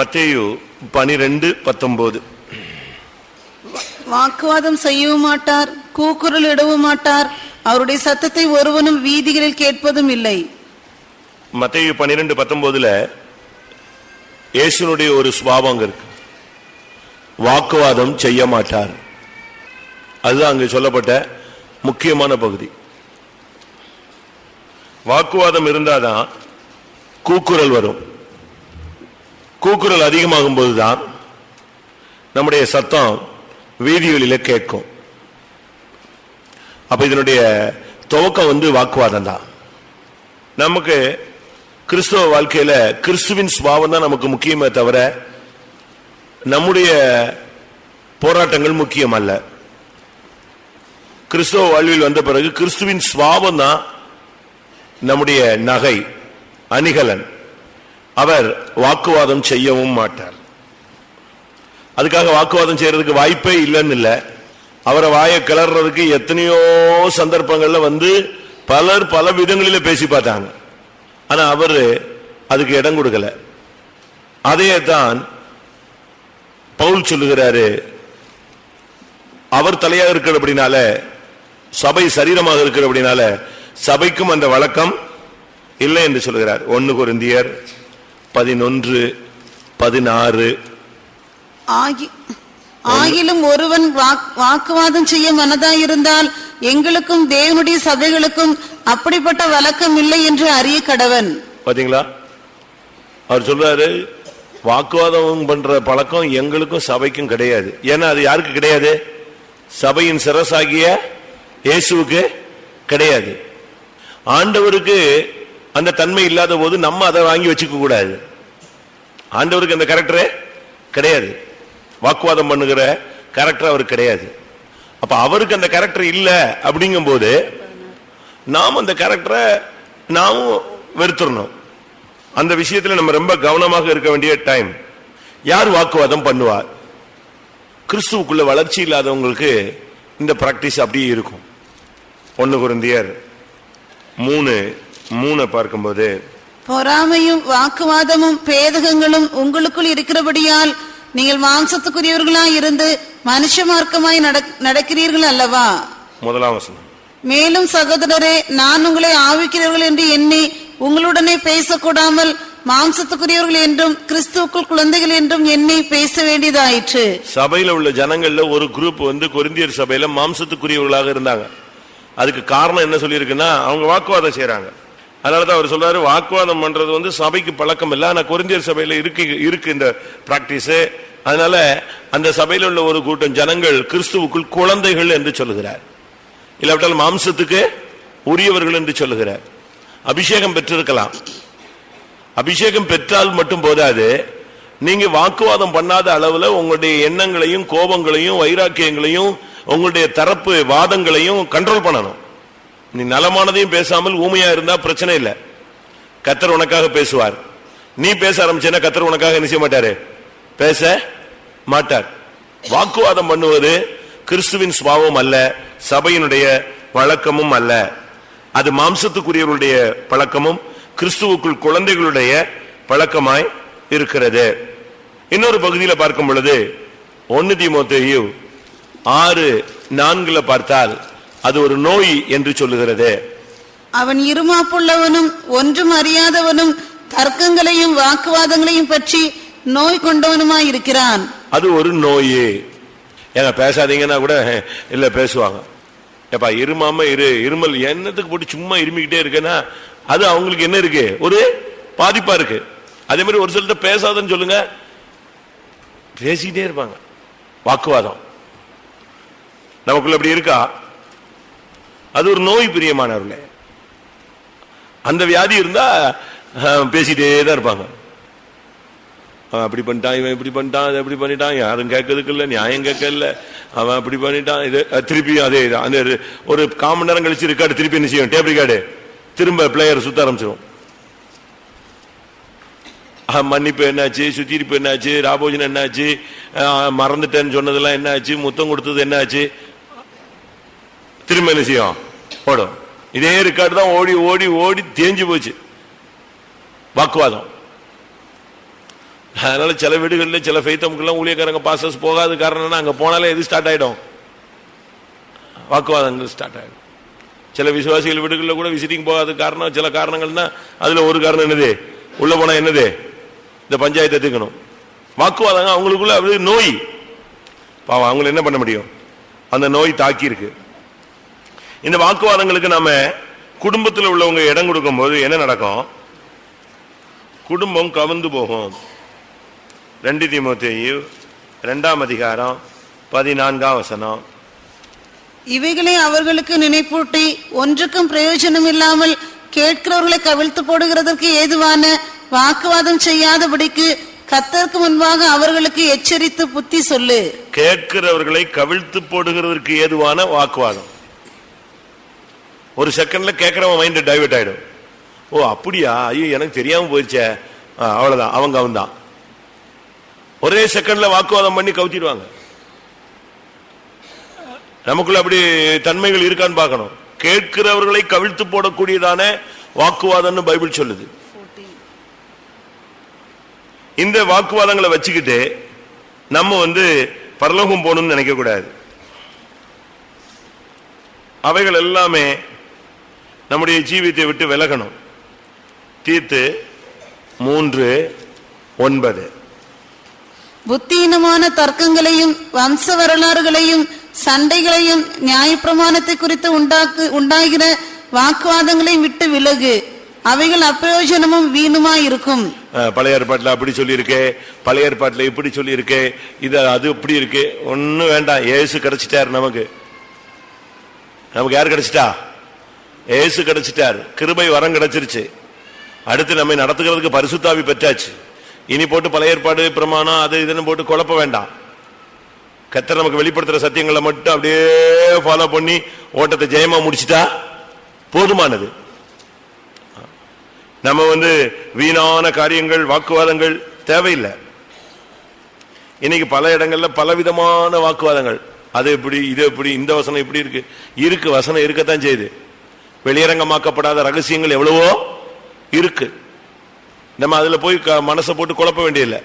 மத்தேயு பனிரெண்டு பத்தொன்பது வாக்குவாதம் செய்யவும் மாட்டார் கூக்குரல் இடவும் மாட்டார். அவருடைய சத்தத்தை ஒருவனும் வீதிகளில் கேட்பதும் இல்லை. மத்தேயு பனிரெண்டு பத்தொன்பதுல இயேசுனுடைய ஒரு சுபாவம் அங்க இருக்கு. வாக்குவாதம் செய்ய மாட்டார். அதுதான் அங்கு சொல்லப்பட்ட முக்கியமான பகுதி. வாக்குவாதம் இருந்தாதான் கூக்குரல் வரும். கூக்குரல் அதிகமாகும் போதுதான் நம்முடைய சத்தம் வீதிகளில் கேட்கும். அப்ப இதனுடைய துவக்கம் வந்து வாக்குவாதம் தான். நமக்கு கிறிஸ்தவ வாழ்க்கையில கிறிஸ்துவின் சுபாவம் தான் நமக்கு முக்கியமே தவிர நம்முடைய போராட்டங்கள் முக்கியம் அல்ல. கிறிஸ்தவ வாழ்வில் வந்த பிறகு கிறிஸ்துவின் சுபாவம் தான் நம்முடைய நகை அணிகலன். அவர் வாக்குவாதம் செய்யவும் மாட்டார். அதுக்காக வாக்குவாதம் செய்யறதுக்கு வாய்ப்பே இல்லைன்னு இல்ல அவரை வாயை கிளறதுக்கு எத்தனையோ சந்தர்ப்பங்கள்ல வந்து பலர் பல விதங்களில பேசி பார்த்தாங்க. ஆனா அவரு அதுக்கு இடம் கொடுக்கல. அதையே தான் பவுல் சொல்லுகிறாரு அவர் தலையாக இருக்கிறபடினால சபை சரீரமாக இருக்கிறபடினால சபைக்கும் அந்த வழக்கம் இல்லை என்று சொல்கிறார் ஒன்னு குருந்தியர் பதினொன்று பதினாறு. ஆகி- ஆகிலும் ஒருவன் வாக்- வாக்குவாதம் செய்ய மனதாயிருந்தால் எங்களுக்கும் தேவனுடைய சபைகளுக்கும் அப்படிப்பட்ட வழக்கம் இல்லை என்று அறிய கடவன். பாத்தீங்களா? அவர் சொல்றாரு வாக்குவாதம் பண்ற பழக்கம் எங்களுக்கும் சபைக்கும் கிடையாது. ஏன்னா அது யாருக்கு கிடையாது? சபையின் சிரசாகிய இயேசுவுக்கு கிடையாது. ஆண்டவருக்கு அந்த தன்மை இல்லாத போது நம்ம அதை வாங்கி வச்சுக்க கூடாது. ஆண்டவருக்கு அந்த கேரக்டரே கிடையாது. வாக்குவாதம் பண்ணுகிற கேரக்டர் அவருக்கு கிடையாது. அப்ப அவருக்கு அந்த கேரக்டர் இல்ல அப்படிங்கும்போது நாம் அந்த கேரக்டரை நாமும் வெறுத்துடணும் அந்த விஷயத்துல நம்ம ரொம்ப கவனமாக இருக்க வேண்டிய டைம் யார் வாக்குவாதம் பண்ணுவார் கிறிஸ்துவுக்குள்ள வளர்ச்சி இல்லாதவங்களுக்கு இந்த பிராக்டிஸ் அப்படியே இருக்கும். ஒன்னு குருந்தியர் மூணு மூணை பார்க்கும்போது பொறாமையும் வாக்குவாதமும் பேதகங்களும் உங்களுக்குள் இருக்கிறபடியால் நீங்கள் மாம்சத்துக்குரியவர்களாய் இருந்து மனுஷ மார்க்கமாய் நடக்- நடக்கிறீர்கள் அல்லவா? முதலாம் வசனம். மேலும் சகோதரரே நான் உங்களை ஆவிக்கிறவர்கள் என்று எண்ணி உங்களுடனே பேசக்கூடாமல் மாம்சத்துக்குரியவர்கள் என்றும் கிறிஸ்துவுக்குள் குழந்தைகள் என்றும் எண்ணி பேச வேண்டியதாயிற்று. சபையில உள்ள ஜனங்கள்ல ஒரு குரூப் வந்து கொரிந்தியர் சபையில மாம்சத்துக்குரியவர்களாக இருந்தாங்க. அதுக்கு காரணம் என்ன சொல்லியிருக்குன்னா அவங்க வாக்குவாதம் செய்றாங்க அதனாலதான் அவர் சொல்றாரு வாக்குவாதம் பண்றது வந்து சபைக்கு பழக்கம் இல்லை. ஆனா குறிஞ்சியர் சபையில இருக்கு இருக்கு இந்த பிராக்டிஸ் அதனால அந்த சபையில் உள்ள ஒரு கூட்டம் ஜனங்கள் கிறிஸ்துவுக்குள் குழந்தைகள் என்று சொல்லுகிறார். இல்லாவிட்டால் மாம்சத்துக்கு உரியவர்கள் என்று சொல்லுகிறார். அபிஷேகம் பெற்றிருக்கலாம். அபிஷேகம் பெற்றால் மட்டும் போதாது நீங்க வாக்குவாதம் பண்ணாத அளவுல உங்களுடைய எண்ணங்களையும் கோபங்களையும் வைராக்கியங்களையும் உங்களுடைய தரப்பு வாதங்களையும் கண்ட்ரோல் பண்ணணும். நீ நலமானதையும் பேசாமல் ஊமையா இருந்தா பிரச்சனை இல்லை. கத்தர் உனக்காக பேசுவார். நீ பேச ஆரம்பிச்சேன்னா கத்தர் உனக்காக என்ன செய்ய மாட்டாரு? பேச மாட்டார். வாக்குவாதம் பண்ணுவது கிறிஸ்துவின் சுபாவம் அல்ல சபையினுடைய வழக்கமும் அல்ல. அது மாம்சத்துக்குரியவர்களுடைய பழக்கமும் கிறிஸ்துவுக்குள் குழந்தைகளுடைய பழக்கமாய் இருக்கிறது. இன்னொரு பகுதியில பார்க்கும் பொழுது ஒன்னு தீமோத்தேயு ஆறு நான்குல பார்த்தால் அது ஒரு நோய் என்று சொல்லுகிறது. அவன் இருமாப்புள்ளவனும் ஒன்றும் அறியாதவனும் தர்க்கங்களையும் வாக்குவாதங்களையும் பற்றி நோய் கொண்டவனுமாய் இருக்கிறான். அது ஒரு நோய். ஏங்க பேசாதீங்கன்னா கூட "ஹே, இல்ல பேசுவாங்க. ஏப்பா இருமாம இரு இருமல் என்னத்துக்கு போட்டு சும்மா இருமிக்கிட்டே இருக்கேன்னா அது அவங்களுக்கு என்ன இருக்கு? ஒரு பாதிப்பா இருக்கு. அதே மாதிரி ஒரு சிலர்ட்ட பேசாதன்னு சொல்லுங்க. பேசிக்கிட்டே இருப்பாங்க. வாக்குவாதம். நமக்குள்ள அப்படி இருக்கா? அது ஒரு நோய் பிரியமானவர்களே அந்த வியாதி இருந்தா பேசிட்டே தான் இருப்பாங்க. அவன் அப்படி பண்ணிட்டான் இவன் இப்படி பண்ணிட்டான் அதை இப்படி பண்ணிட்டான் யாரும் கேட்கறதுக்கு இல்லை நியாயம் கேட்கல அவன் அப்படி பண்ணிட்டான் இது திருப்பியும் அதே அந்த ஒரு- ஒரு காமன் நேரம் கழிச்சு ரெக்கார்டு திருப்பி என்ன செய்யும் டேப் ரெக்கார்டு திரும்ப பிளேயர் சுத்த ஆரம்பிச்சிடும் மன்னிப்பு என்னாச்சு சுத்திருப்பு என்னாச்சு ராபோஜன் என்னாச்சு மறந்துட்டேன்னு சொன்னதெல்லாம் என்னாச்சு முத்தம் கொடுத்தது என்னாச்சு திரும்ப என்ன செய்யும்? ஓடும். இதே ரெக்கார்டு தான் ஓடி ஓடி ஓடி தேஞ்சு போச்சு. வாக்குவாதம். அதனால சில வீடுகளில் சில ஃபைத்தமுக்கெல்லாம் ஊழியக்காரங்க பாசஸ் போகாத காரணம்னா அங்கே போனாலே எது ஸ்டார்ட் ஆயிடும்? வாக்குவாதங்கள் ஸ்டார்ட் ஆகிடும் சில விசுவாசிகள் வீடுகளில் கூட விசிட்டிங் போகாத காரணம் சில காரணங்கள்னா அதில் ஒரு காரணம் என்னது? உள்ளே போனால் என்னது? இந்த பஞ்சாயத்தை தீர்க்கணும். வாக்குவாதங்க அவங்களுக்குள்ள அது நோய். பாவம் அவங்கள என்ன பண்ண முடியும்? அந்த நோய் தாக்கியிருக்கு. இந்த வாக்குவாதங்களுக்கு நாம குடும்பத்தில் உள்ளவங்க இடம் கொடுக்கும்போது என்ன நடக்கும்? குடும்பம் கவிழ்ந்து போகும். ரெண்டு தீமோத்தேயு ரெண்டாம் அதிகாரம் பதினான்காம் வசனம். இவைகளை அவர்களுக்கு நினைப்பூட்டி ஒன்றுக்கும் பிரயோஜனம் இல்லாமல் கேட்கிறவர்களை கவிழ்த்து போடுகிறதற்கு ஏதுவான வாக்குவாதம் செய்யாதபடிக்கு கத்தருக்கு முன்பாக அவர்களுக்கு எச்சரித்து புத்தி சொல்லு. கேட்கிறவர்களை கவிழ்த்து போடுகிறதற்கு ஏதுவான வாக்குவாதம். ஒரு செகண்ட்ல கேட்கிறவன் மைண்ட் டைவெர்ட் ஆயிடும். ஓ அப்படியா? ஐயோ எனக்கு தெரியாம போயிருச்சே. அவ்வளவுதான். அவங்க அவன் தான் ஒரே செகண்ட்ல வாக்குவாதம் பண்ணி கவுத்திடுவாங்க. நமக்குள்ள அப்படி தன்மைகள் இருக்கான்னு பார்க்கணும். கேட்கிறவர்களை கவிழ்த்து போடக்கூடியதான வாக்குவாதம்னு பைபிள் சொல்லுது. இந்த வாக்குவாதங்களை வச்சுக்கிட்டு நம்ம வந்து பரலோகம் போகணும்னு நினைக்க கூடாது அவைகள் எல்லாமே நம்முடைய ஜீவியத்தை விட்டு விலகணும். தீர்த்து மூன்று ஒன்பது. புத்தியினமான தர்க்கங்களையும் வம்ச வரலாறுகளையும் சண்டைகளையும் நியாயப்பிரமாணத்தை குறித்து உண்டாக்கு உண்டாகிற வாக்குவாதங்களையும் விட்டு விலகு. அவைகள் அப்பிரயோஜனமும் வீணுமாய் இருக்கும் பழைய ஏற்பாட்டுல அப்படி சொல்லியிருக்கே பழைய ஏற்பாட்டுல இப்படி சொல்லியிருக்கே இது அது இப்படி இருக்கு ஒண்ணும் வேண்டாம். ஏசு கிடைச்சிட்டார் நமக்கு. நமக்கு யார் கிடைச்சிட்டா? ஏசு கிடைச்சிட்டார். கிருபை வரம் கிடைச்சிருச்சு. அடுத்து நம்மை நடத்துகிறதுக்கு பரிசுத்தாவி பெற்றாச்சு. இனி போட்டு பழைய ஏற்பாடு பிரமாணம் அது இதுன்னு போட்டு குழப்ப வேண்டாம். கத்தர் நமக்கு வெளிப்படுத்துற சத்தியங்களை மட்டும் அப்படியே ஃபாலோ பண்ணி ஓட்டத்தை ஜெயமா முடிச்சிட்டா போதுமானது. நம்ம வந்து வீணான காரியங்கள் வாக்குவாதங்கள் தேவையில்லை. இன்னைக்கு பல இடங்கள்ல பலவிதமான வாக்குவாதங்கள். அது எப்படி இது எப்படி இந்த வசனம் இப்படி இருக்கு? இருக்கு வசனம் இருக்கத்தான் செய்யுது. வெளியரங்கமாக்கப்படாத ரகசியங்கள் எவ்வளவோ இருக்கு. நம்ம அதுல போய் க- மனசை போட்டு குழப்ப வேண்டியதில்லை.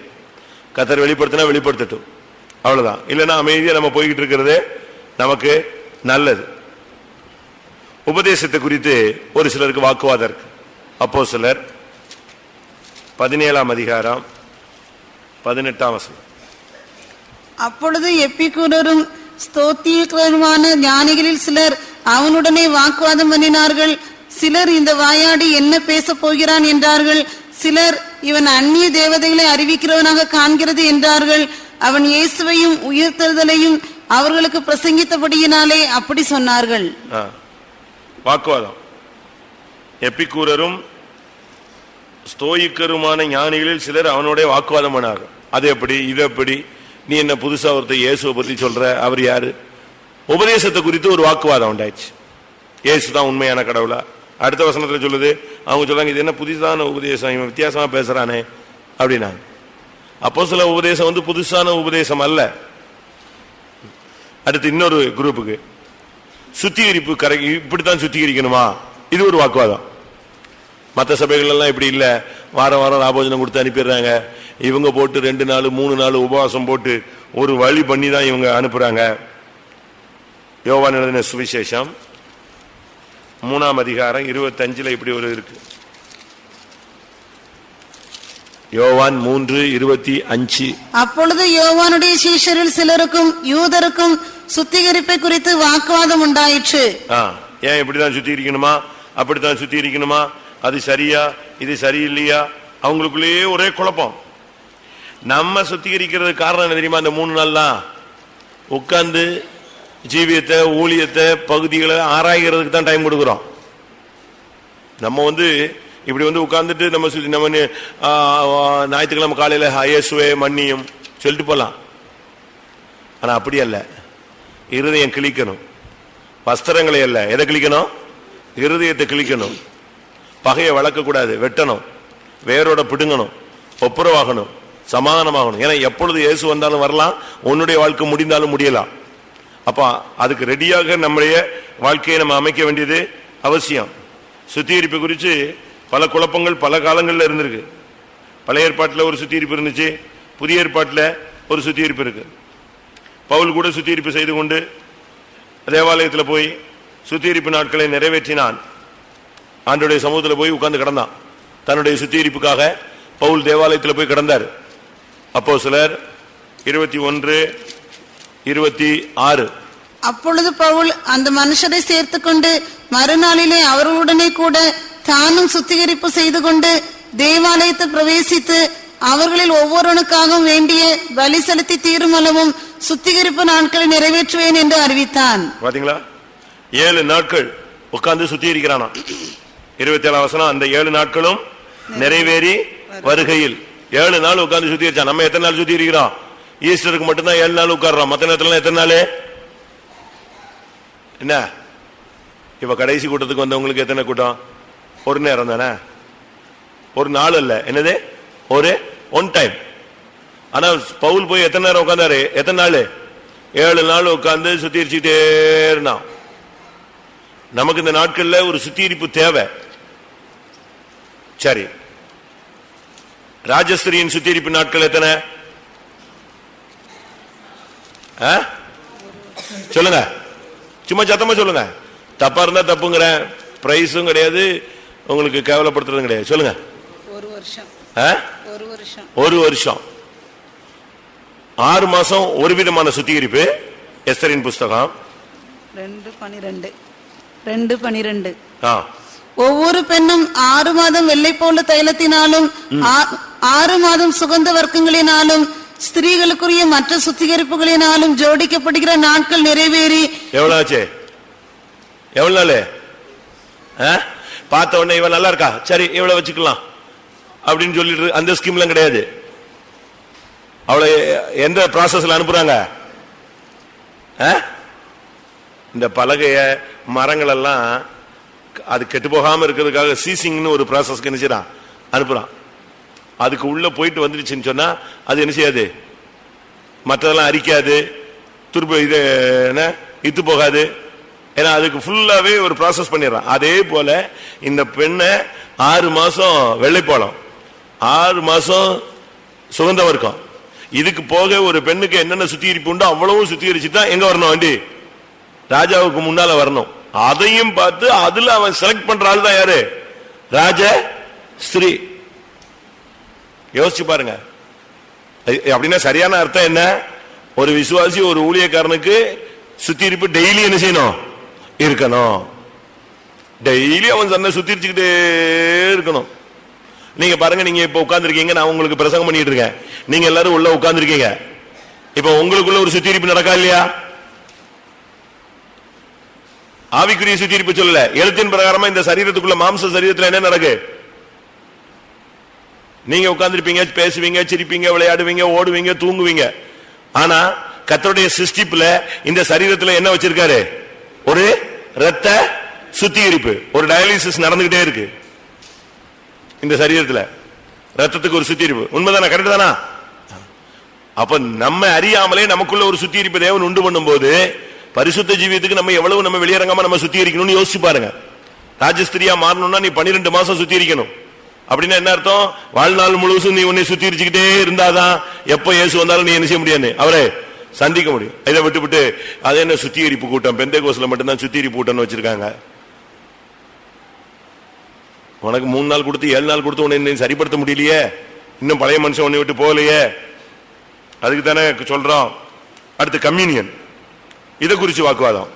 கத்தர் வெளிப்படுத்தினா வெளிப்படுத்தட்டும். அவ்வளவுதான். இல்லைன்னா அமைதியா நம்ம போய்கிட்டு இருக்கிறதே நமக்கு நல்லது. உபதேசத்தை குறித்து ஒரு சிலருக்கு வாக்குவாதம் இருக்கு. அப்போ சிலர் பதினேழாம் அதிகாரம் பதினெட்டாம் வசனம். அப்பொழுது எப்பிக்கூடரும் ஸ்தோத்தியருமான ஞானிகளில் சிலர் அவனுடனே வாக்குவாதம் பண்ணினார்கள். சிலர் இந்த வாயாடி என்ன பேசப் போகிறான் என்றார்கள். சிலர் இவன் அந்நிய தேவதைகளை அறிவிக்கிறவனாக காண்கிறது என்றார்கள். அவன் இயேசுவையும் உயிர்த்தெழுதலையும் அவர்களுக்கு பிரசங்கித்தபடியினாலே அப்படி சொன்னார்கள். வாக்குவாதம். எப்பிக்கூரரும் ஸ்தோயிக்கருமான ஞானிகளில் சிலர் அவனுடைய வாக்குவாதம் பண்ணார்கள். அது எப்படி இது எப்படி? நீ என்ன புதுசா ஒருத்தர் இயேசுவை பத்தி சொல்ற? அவர் யாரு? உபதேசத்தை குறித்து ஒரு வாக்குவாதம் உண்டாச்சு இயேசு தான் உண்மையான கடவுளா? அடுத்த வசனத்தில் சொல்லுது அவங்க சொல்றாங்க இது என்ன புதுசான உபதேசம்? இவன் வித்தியாசமா பேசுறானே அப்படின்னாங்க. அப்போ சில உபதேசம் வந்து புதுசான உபதேசம் அல்ல. அடுத்து இன்னொரு குரூப்புக்கு சுத்திகரிப்பு கரை இப்படித்தான் சுத்திகரிக்கணுமா? இது ஒரு வாக்குவாதம். மற்ற சபைகள்லாம் இப்படி இல்லை. வாரம் வாரம் ராபோஜனம் கொடுத்து அனுப்பிடுறாங்க. இவங்க போட்டு ரெண்டு நாள் மூணு நாள் உபவாசம் போட்டு ஒரு வழி பண்ணி தான் இவங்க அனுப்புறாங்க. யோவான் எழுதின சுவிசேஷம் மூணாம் அதிகாரம் இருபத்தஞ்சுல இப்படி ஒரு இருக்கு. யோவான் மூன்று இருபத்தி அஞ்சு. அப்பொழுது யோவானுடைய சீஷரில் சிலருக்கும் யூதருக்கும் சுத்திகரிப்பை குறித்து வாக்குவாதம் உண்டாயிற்று. ஏன் இப்படிதான் சுத்தி இருக்கணுமா அப்படித்தான் சுத்தி இருக்கணுமா அது சரியா? இது சரியில்லையா? அவங்களுக்குள்ளேயே ஒரே குழப்பம். நம்ம சுத்திகரிக்கிறது காரணம் என்ன தெரியுமா? இந்த மூணு நாள்லாம் உட்கார்ந்து ஜீவியத்தை ஊழியத்தை பகுதிகளை ஆராய்கிறதுக்கு தான் டைம் கொடுக்குறோம். நம்ம வந்து இப்படி வந்து உட்கார்ந்துட்டு நம்ம சுத்தி நம்ம ஞாயிற்றுக்கிழமை காலையில் ஐஎஸ்வே மன்னியும் சொல்லிட்டு போகலாம் ஆனால் அப்படி அல்ல. இருதயம் கிழிக்கணும். வஸ்திரங்களை அல்ல. எதை கிழிக்கணும்? இருதயத்தை கிழிக்கணும். பகையை வளர்க்கக்கூடாது. வெட்டணும். வேரோட பிடுங்கணும். ஒப்புரவாகணும். சமாதானமாகணும். ஏன்னா எப்பொழுது இயேசு வந்தாலும் வரலாம். உன்னுடைய வாழ்க்கை முடிந்தாலும் முடியலாம். அப்போ அதுக்கு ரெடியாக நம்முடைய வாழ்க்கையை நம்ம அமைக்க வேண்டியது அவசியம். சுத்திகரிப்பு குறித்து பல குழப்பங்கள் பல காலங்களில் இருந்திருக்கு. பழைய ஏற்பாட்டில் ஒரு சுத்திகரிப்பு இருந்துச்சு புதிய ஏற்பாட்டில் ஒரு சுத்திகரிப்பு இருக்குது பவுல் கூட சுத்திகரிப்பு செய்து கொண்டு தேவாலயத்தில் போய் சுத்திகரிப்பு நாட்களை நிறைவேற்றினான். ஆண்டுடைய சமூகத்தில் போய் உட்கார்ந்து கிடந்தான். தன்னுடைய சுத்திகரிப்புக்காக பவுல் தேவாலயத்தில் போய் கிடந்தார். அப்போ சிலர் இருபத்தி ஒன்று இருபத்தி ஆறு. அப்பொழுது பவுல் அந்த மனுஷரை சேர்த்துக்கொண்டு மறுநாளிலே அவர்களுடனே கூட தானும் சுத்திகரிப்பு செய்து கொண்டு தேவாலயத்தை பிரவேசித்து அவர்களில் ஒவ்வொருவனுக்காகவும் வேண்டிய பலி செலுத்தி தீருமளவும் சுத்திகரிப்பு நாட்களை நிறைவேற்றுவேன் என்று அறிவித்தான். பாத்தீங்களா? ஏழு நாட்கள் உட்கார்ந்து சுத்திகரிக்கிறானா இருபத்தி ஏழாம் வசனம் அந்த ஏழு நாட்களும் நிறைவேறி வருகையில். ஏழு நாள் உட்கார்ந்து சுத்திகரிச்சான். நம்ம எத்தனை நாள் சுத்திகரிக்கிறோம்? ஈஸ்டருக்கு மட்டும்தான் ஏழு நாள் உட்கார்றோம். மத்த நேரத்துல எத்தனை நாள்? என்ன? இப்போ கடைசி கூட்டத்துக்கு வந்தவங்களுக்கு எத்தனை கூட்டம்? ஒரு நேரம் தானே? ஒரு நாள் அல்ல. என்னது? ஒரு ஒன் டைம் ஆனா பவுல் போய் எத்தனை நேரம் உட்கார்ந்தாரு? எத்தனை நாள்? ஏழு நாள் உட்கார்ந்து சுத்திரிச்சுட்டே இருந்தான். நமக்கு இந்த நாட்கள்ல ஒரு சுத்திகரிப்பு தேவை. சரி. ராஜஸ்திரியின் சுத்திகரிப்பு நாட்கள் எத்தனை? சொல்லுங்க. சும்மா சத்தமா சொல்லுங்க. தப்பா இருந்தா தப்புங்கிறேன். பிரைஸும் கிடையாது. உங்களுக்கு கேவலப்படுத்துறதும் கிடையாது. சொல்லுங்க. ஒரு வருஷம்? ஒரு ஆறு மாசம் ஒரு விதமான சுத்திகரிப்பு. எஸ்தரின் புஸ்தகம். ரெண்டு பனிரெண்டு. ரெண்டு பனிரெண்டு. ஒவ்வொரு பெண்ணும் ஆறு மாதம் வெள்ளை போல தைலத்தினாலும் ஆறு மாதம் சுகந்த வர்க்கங்களினாலும் ஸ்திரீகளுக்குரிய மற்ற சுத்திகரிப்புகளினாலும் ஜோடிக்கப்படுகிற நாட்கள் நிறைவேறி. எவ்வளவு ஆச்சு எவ்வளவு நாள்? பார்த்த உடனே இவன் நல்லா இருக்கா? சரி இவ்வளவு வச்சுக்கலாம். அப்படின்னு சொல்லிட்டு அந்த ஸ்கீம்லாம் கிடையாது. அவளை எந்த ப்ராசஸ்ல அனுப்புறாங்க? இந்த பலகைய மரங்கள் எல்லாம் அது கெட்டு போகாம இருக்கிறதுக்காக சீசிங்னு ஒரு ப்ராசஸ்க்கு என்ன செய்யறான்? அனுப்புறான். அதுக்கு உள்ள போயிட்டு வந்துடுச்சுன்னு சொன்னா அது என்ன செய்யாது? மற்றதெல்லாம் அரிக்காது. துருப்பு இது என்ன இத்து போகாது. ஏன்னா அதுக்கு ஃபுல்லாவே ஒரு ப்ராசஸ் பண்ணிடுறான். அதே போல இந்த பெண்ணை ஆறு மாசம் வெள்ளைப்போளம் ஆறு மாசம் சுகந்தம் இருக்கும். இதுக்கு போக ஒரு பெண்ணுக்கு என்னென்ன சுத்திகரிப்பு உண்டோ அவ்வளவும் சுத்திகரிச்சு தான் எங்க வரணும் வண்டி? ராஜாவுக்கு முன்னால வரணும். அதையும் பார்த்து அதுல அவன் செலக்ட் பண்ற ஆள் தான் யாரு? ராஜ ஸ்திரீ. யோசிச்சு பாருங்க. அப்படின்னா சரியான அர்த்தம் என்ன? ஒரு விசுவாசி ஒரு ஊழியக்காரனுக்கு சுத்திருப்பு டெய்லி என்ன செய்யணும்? இருக்கணும். டெய்லி அவன் சண்டை சுத்திரிச்சுக்கிட்டே இருக்கணும். நீங்க பாருங்க நீங்க இப்ப உட்காந்துருக்கீங்க நான் உங்களுக்கு பிரசங்கம் பண்ணிட்டு இருக்கேன். நீங்க எல்லாரும் உள்ள உட்காந்துருக்கீங்க இப்ப உங்களுக்குள்ள ஒரு சுத்திரிப்பு நடக்கா இல்லையா? ஆவிக்குரிய சுத்திரிப்பு சொல்லல. எழுத்தின் பிரகாரமா இந்த சரீரத்துக்குள்ள மாம்ச சரீரத்துல என்ன நடக்கு? நீங்க உட்காந்துருப்பீங்க பேசுவீங்க சிரிப்பீங்க விளையாடுவீங்க ஓடுவீங்க தூங்குவீங்க. ஆனா கத்தருடைய சிருஷ்டிப்புல இந்த சரீரத்துல என்ன வச்சிருக்காரு? ஒரு ரத்த சுத்திகரிப்பு ஒரு டயாலிசிஸ் நடந்துகிட்டே இருக்கு. இந்த சரீரத்துல ரத்தத்துக்கு ஒரு சுத்திகரிப்பு. உண்மைதானா? கரெக்ட் தானா? அப்ப நம்ம அறியாமலே நமக்குள்ள ஒரு சுத்திகரிப்பு தேவன் உண்டு பண்ணும்போது பரிசுத்த ஜீவியத்துக்கு நம்ம எவ்வளவு நம்ம வெளியரங்கமா நம்ம சுத்திகரிக்கணும்னு யோசிச்சு பாருங்க. ராஜஸ்திரியா மாறணும்னா நீ பன்னிரெண்டு மாசம் சுத்திகரிக்கணும். அப்படின்னா என்ன அர்த்தம்? வாழ்நாள் முழுவதும் நீ உன்னை சுத்திரிச்சுக்கிட்டே இருந்தாதான் எப்ப இயேசு வந்தாலும் நீ என்ன செய்ய முடியாது? அவரை சந்திக்க முடியும். இதை விட்டு விட்டு அது என்ன சுத்திகரிப்பு கூட்டம்? பெந்தை கோசில மட்டும்தான் சுத்திகரிப்பு கூட்டம்னு வச்சிருக்காங்க. உனக்கு மூணு நாள் கொடுத்து ஏழு நாள் கொடுத்து உன்னை சரிப்படுத்த முடியலையே? இன்னும் பழைய மனுஷன் உன்னை விட்டு போகலையே? அதுக்கு தானே சொல்றோம். அடுத்து கம்யூனியன். இதை குறிச்சு வாக்குவாதம்.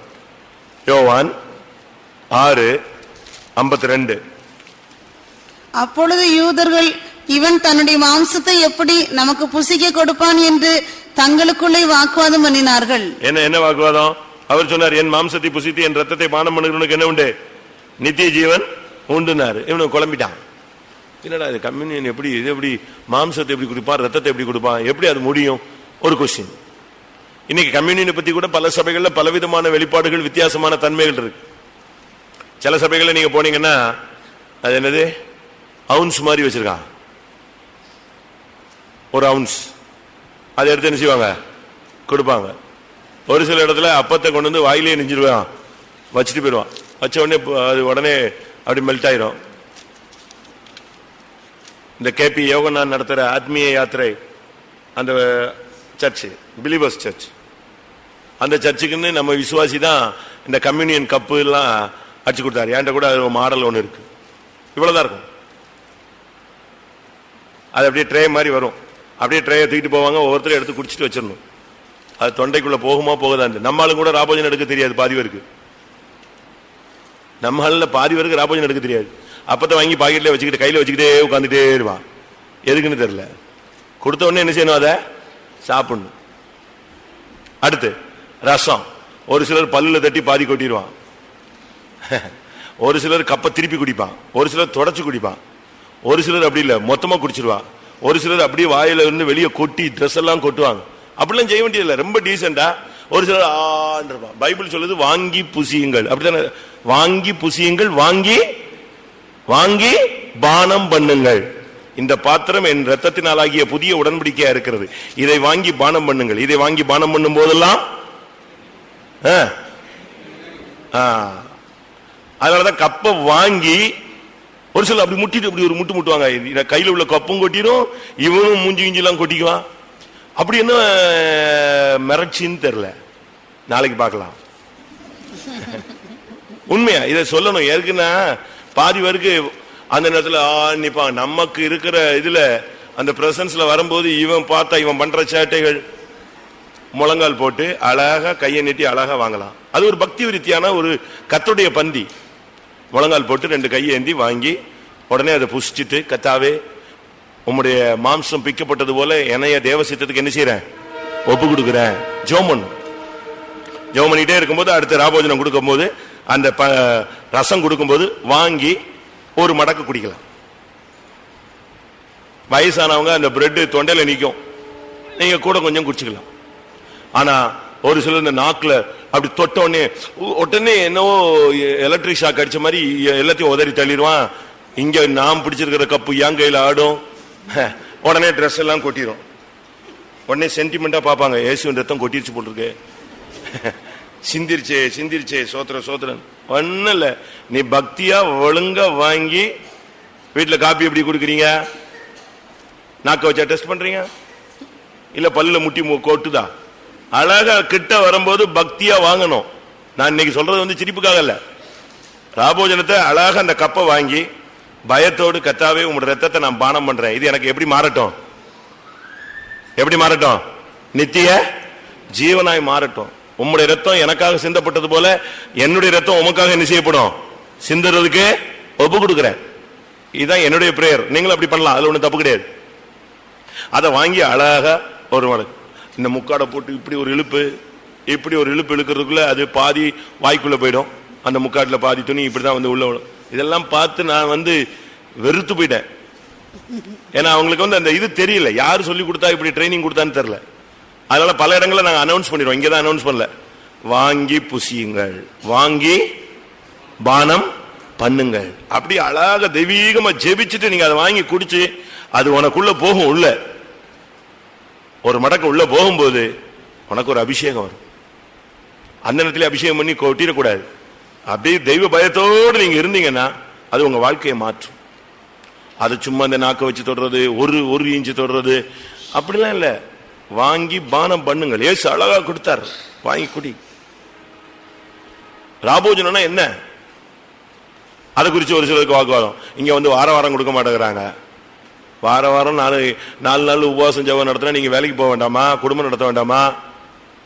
யோவான் ஆறு ஐம்பத்தி ரெண்டு. அப்பொழுது யூதர்கள் இவன் தன்னுடைய மாம்சத்தை எப்படி நமக்கு புசிக்க கொடுப்பான் என்று தங்களுக்குள்ளே வாக்குவாதம் பண்ணினார்கள். என்ன என்ன வாக்குவாதம்? அவர் சொன்னார் என் மாம்சத்தை புசித்து என் ரத்தத்தை பானம் பண்ணுகிறவனுக்கு என்ன உண்டு? நித்திய ஜீவன் உண்டுனாரு. இவனு குழம்பிட்டான். என்னடா இது கம்யூனியன் எப்படி இது எப்படி மாம்சத்தை எப்படி கொடுப்பான் ரத்தத்தை எப்படி கொடுப்பான் எப்படி அது முடியும்? ஒரு கொஸ்டின் இன்னைக்கு கம்யூனியனை பத்தி கூட பல சபைகளில் பலவிதமான வெளிப்பாடுகள் வித்தியாசமான தன்மைகள் இருக்கு. சில சபைகளில் நீங்க போனீங்கன்னா அது என்னது? அவுன்ஸ் மாதிரி வச்சிருக்கான். ஒரு அவுன்ஸ் அதை எடுத்து என்ன செய்வாங்க? கொடுப்பாங்க. ஒரு சில இடத்துல அப்பத்தை கொண்டு வந்து வாயிலே நெஞ்சிருவான் வச்சுட்டு போயிடுவான். வச்ச உடனே அது உடனே அப்படி மெல்ட் ஆயிரும். இந்த கேபி யோகநாத் நடத்துகிற ஆத்மீய யாத்திரை அந்த சர்ச்சு பிலிபஸ் சர்ச். அந்த சர்ச்சுக்குன்னு நம்ம விசுவாசி தான் இந்த கம்யூனியன் கப்பு எல்லாம் அடிச்சு கொடுத்தாரு. என்கிட்ட கூட அது மாடல் ஒன்று இருக்கு. இவ்வளோதான் இருக்கும். அது அப்படியே ட்ரே மாதிரி வரும். அப்படியே ட்ரேயை தூக்கிட்டு போவாங்க ஒவ்வொருத்தரும் எடுத்து குடிச்சிட்டு வச்சிடணும். அது தொண்டைக்குள்ளே போகுமா போகுதான்னு நம்மளும் கூட ராபோஜன் எடுக்க தெரியாது பாதி பேருக்கு. நம்ம பாதி பேருக்கு ராபோஜன் எடுக்க தெரியாது. அப்பதான் வாங்கி பாக்கெட்ல வச்சுக்கிட்டு கையில் வச்சுக்கிட்டே உட்காந்துட்டே இருவான் எதுக்குன்னு தெரியல. கொடுத்த உடனே என்ன செய்யணும் அதை? சாப்பிடணும். அடுத்து ரசம். ஒரு சிலர் பல்லுல தட்டி பாதி கொட்டிடுவான். ஒரு சிலர் கப்பை திருப்பி குடிப்பான். ஒரு சிலர் தொடச்சி குடிப்பான். ஒரு சிலர் அப்படி இல்லை மொத்தமாக குடிச்சிருவான். ஒரு சிலர் அப்படியே வாயில இருந்து வெளியே கொட்டி ட்ரெஸ் எல்லாம் கொட்டுவாங்க. அப்படிலாம் செய்ய வேண்டியதில்லை ரொம்ப டீசெண்டா ஒரு சிலர் ஆண்டிருப்பான் பைபிள் சொல்லுது வாங்கி புசியுங்கள். அப்படித்தானே? வாங்கி புசியுங்கள் வாங்கி வாங்கி பானம் பண்ணுங்கள். இந்த பாத்திரம் என் ரத்தத்தினாலாகிய புதிய உடன்படிக்கையா இருக்கிறது. இதை வாங்கி பானம் பண்ணுங்கள். இதை வாங்கி பானம் பண்ணும் போதெல்லாம் ஆ, அதனாலதான் கப்பை வாங்கி ஒரு சில அப்படி முட்டிட்டு அப்படி ஒரு முட்டு முட்டுவாங்க. இது உள்ள கப்பும் கொட்டிடும் இவனும் மூஞ்சி கிஞ்சிலாம் கொட்டிக்குவான். அப்படி என்ன மிரட்சின்னு தெரியல. நாளைக்கு பார்க்கலாம். உண்மையா? இதை சொல்லணும். ஏற்கனா பாதி பேருக்கு அந்த நேரத்தில் ஆ நிப்பாங்க நமக்கு இருக்கிற இதில் அந்த பிரசன்ஸ்ல வரும்போது இவன் பார்த்தா இவன் பண்ற சேட்டைகள். முழங்கால் போட்டு அழகா கையை நீட்டி அழகா வாங்கலாம். அது ஒரு பக்தி விருத்தியான ஒரு கத்துடைய பந்தி. முழங்கால் போட்டு ரெண்டு கையை ஏந்தி வாங்கி உடனே அதை புசிச்சிட்டு கத்தாவே உம்முடைய மாம்சம் பிக்கப்பட்டது போல என்னைய தேவசித்தத்துக்கு என்ன செய்யறேன் ஒப்பு கொடுக்குறேன். ஜோமன். ஜெபம் பண்ணிட்டே இருக்கும்போது அடுத்த ராபோஜனம் கொடுக்கும்போது அந்த ப- ரசம் கொடுக்கும்போது வாங்கி ஒரு மடக்கு குடிக்கலாம். வயசானவங்க அந்த பிரெட் தொண்டையில நிற்கும் நீங்க கூட கொஞ்சம் குடிச்சுக்கலாம். ஆனா ஒரு சிலர் இந்த நாக்கில் அப்படி தொட்ட உடனே உடனே என்னவோ எலக்ட்ரிக் ஷாக் அடிச்ச மாதிரி எல்லாத்தையும் உதறி தள்ளிடுவான். இங்கே நாம் பிடிச்சிருக்கிற கப்பு என் கையில் ஆடும். உடனே ட்ரெஸ் எல்லாம் கொட்டிடும் உடனே சென்டிமெண்ட்டாக பார்ப்பாங்க இயேசுவின் ரத்தம் கொட்டிருச்சு போட்டிருக்கு சிந்திரிச்சே சிந்திரிச்சே சோத்திர சோத்திரன் ஒன்னும் இல்லை. நீ பக்தியாக ஒழுங்காக வாங்கி வீட்டில் காப்பி எப்படி கொடுக்குறீங்க? நாக்க வச்சா டெஸ்ட் பண்ணுறீங்க இல்லை பல்லில் முட்டி மு- கொட்டுதா? அழகா கிட்ட வரும்போது பக்தியா வாங்கணும். நான் இன்னைக்கு சொல்றது வந்து சிரிப்புக்காக இல்ல ராபோஜனத்தை அழகாக அந்த கப்பை வாங்கி பயத்தோடு கத்தாவே உங்களோட ரத்தத்தை நான் பானம் பண்றேன். இது எனக்கு எப்படி மாறட்டும்? எப்படி மாறட்டும்? நித்திய ஜீவனாய் மாறட்டும். உம்முடைய ரத்தம் எனக்காக சிந்தப்பட்டது போல என்னுடைய ரத்தம் உமக்காக என்ன செய்யப்படும்? சிந்துறதுக்கு ஒப்பு கொடுக்கிறேன். இதுதான் என்னுடைய பிரேயர் நீங்களும் அப்படி பண்ணலாம். அதுல ஒன்றும் தப்பு கிடையாது. அதை வாங்கி அழகாக ஒரு மடக்கு இந்த முக்காடை போட்டு இப்படி ஒரு இழுப்பு இப்படி ஒரு இழுப்பு இழுக்கிறதுக்குள்ள அது பாதி வாய்க்குள்ள போயிடும். அந்த முக்காட்டில் பாதி துணி இப்படி தான் வந்து உள்ள விடும் இதெல்லாம் பார்த்து நான் வந்து வெறுத்து போயிட்டேன். ஏன்னா அவங்களுக்கு வந்து அந்த இது தெரியல. யார் சொல்லி கொடுத்தா இப்படி ட்ரைனிங் கொடுத்தான்னு தெரில அதனால பல இடங்களில் நாங்கள் அனௌன்ஸ் பண்ணிடுவோம் இங்கே தான் அனௌன்ஸ் பண்ணல. வாங்கி புசியுங்கள். வாங்கி பானம் பண்ணுங்கள். அப்படி அழகாக தெய்வீகமாக ஜெபிச்சுட்டு நீங்கள் அதை வாங்கி குடிச்சு அது உனக்குள்ள போகும் உள்ள. ஒரு மடக்கு உள்ள போகும்போது உனக்கு ஒரு அபிஷேகம் வரும். அந்த நேரத்துல அபிஷேகம் பண்ணி கொட்டிடக்கூடாது அப்படியே தெய்வ பயத்தோடு நீங்க இருந்தீங்கன்னா அது உங்க வாழ்க்கையை மாற்றும். அது சும்மா இந்த நாக்கை வச்சு தொடுறது ஒரு ஒரு இன்ச்சு தொடுறது அப்படிலாம் இல்லை. வாங்கி பானம் பண்ணுங்கள். ஏசு அழகா கொடுத்தார். வாங்கி குடி. ராபோஜனா என்ன? அதை குறித்து ஒரு சிலருக்கு வாக்குவாதம். இங்க வந்து வாரம் வாரம் கொடுக்க மாட்டேங்கிறாங்க. வார வாரம் நாலு நாலு நாள் உபவாசம் ஜெபம் நடத்தினா நீங்க வேலைக்கு போக வேண்டாமா? குடும்பம் நடத்த வேண்டாமா?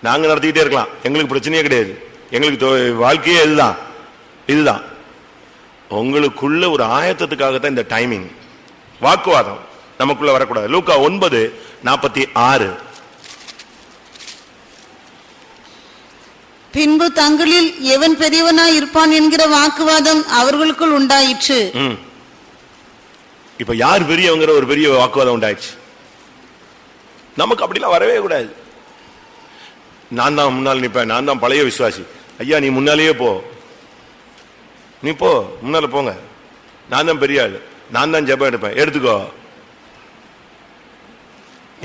நாங்க நடத்திக்கிட்டே இருக்கலாம். எங்களுக்கு பிரச்சனையே கிடையாது. எங்களுக்கு வாழ்க்கையே இதுதான். இதுதான். உங்களுக்குள்ள ஒரு ஆயத்தத்துக்காகத்தான் இந்த டைமிங் வாக்குவாதம் நமக்குள்ள வரக்கூடாது. லூக்கா ஒன்பது நாற்பத்தி ஆறு. பின்பு தங்களில் எவன் பெரியவனாய் இருப்பான் என்கிற வாக்குவாதம் அவர்களுக்குள் உண்டாயிற்று. இப்ப யார் பெரியவங்கிற ஒரு பெரிய வாக்குவாதம் உண்டாயிடுச்சு. நமக்கு அப்படிலாம் வரவே கூடாது. நான் தான் முன்னால் நிப்பேன் நான் தான் பழைய விசுவாசி. ஐயா நீ முன்னாலேயே போ. நீ போ முன்னால போங்க. நான் தான் பெரிய ஆள். நான் தான் ஜெபம் எடுப்பேன். எடுத்துக்கோ.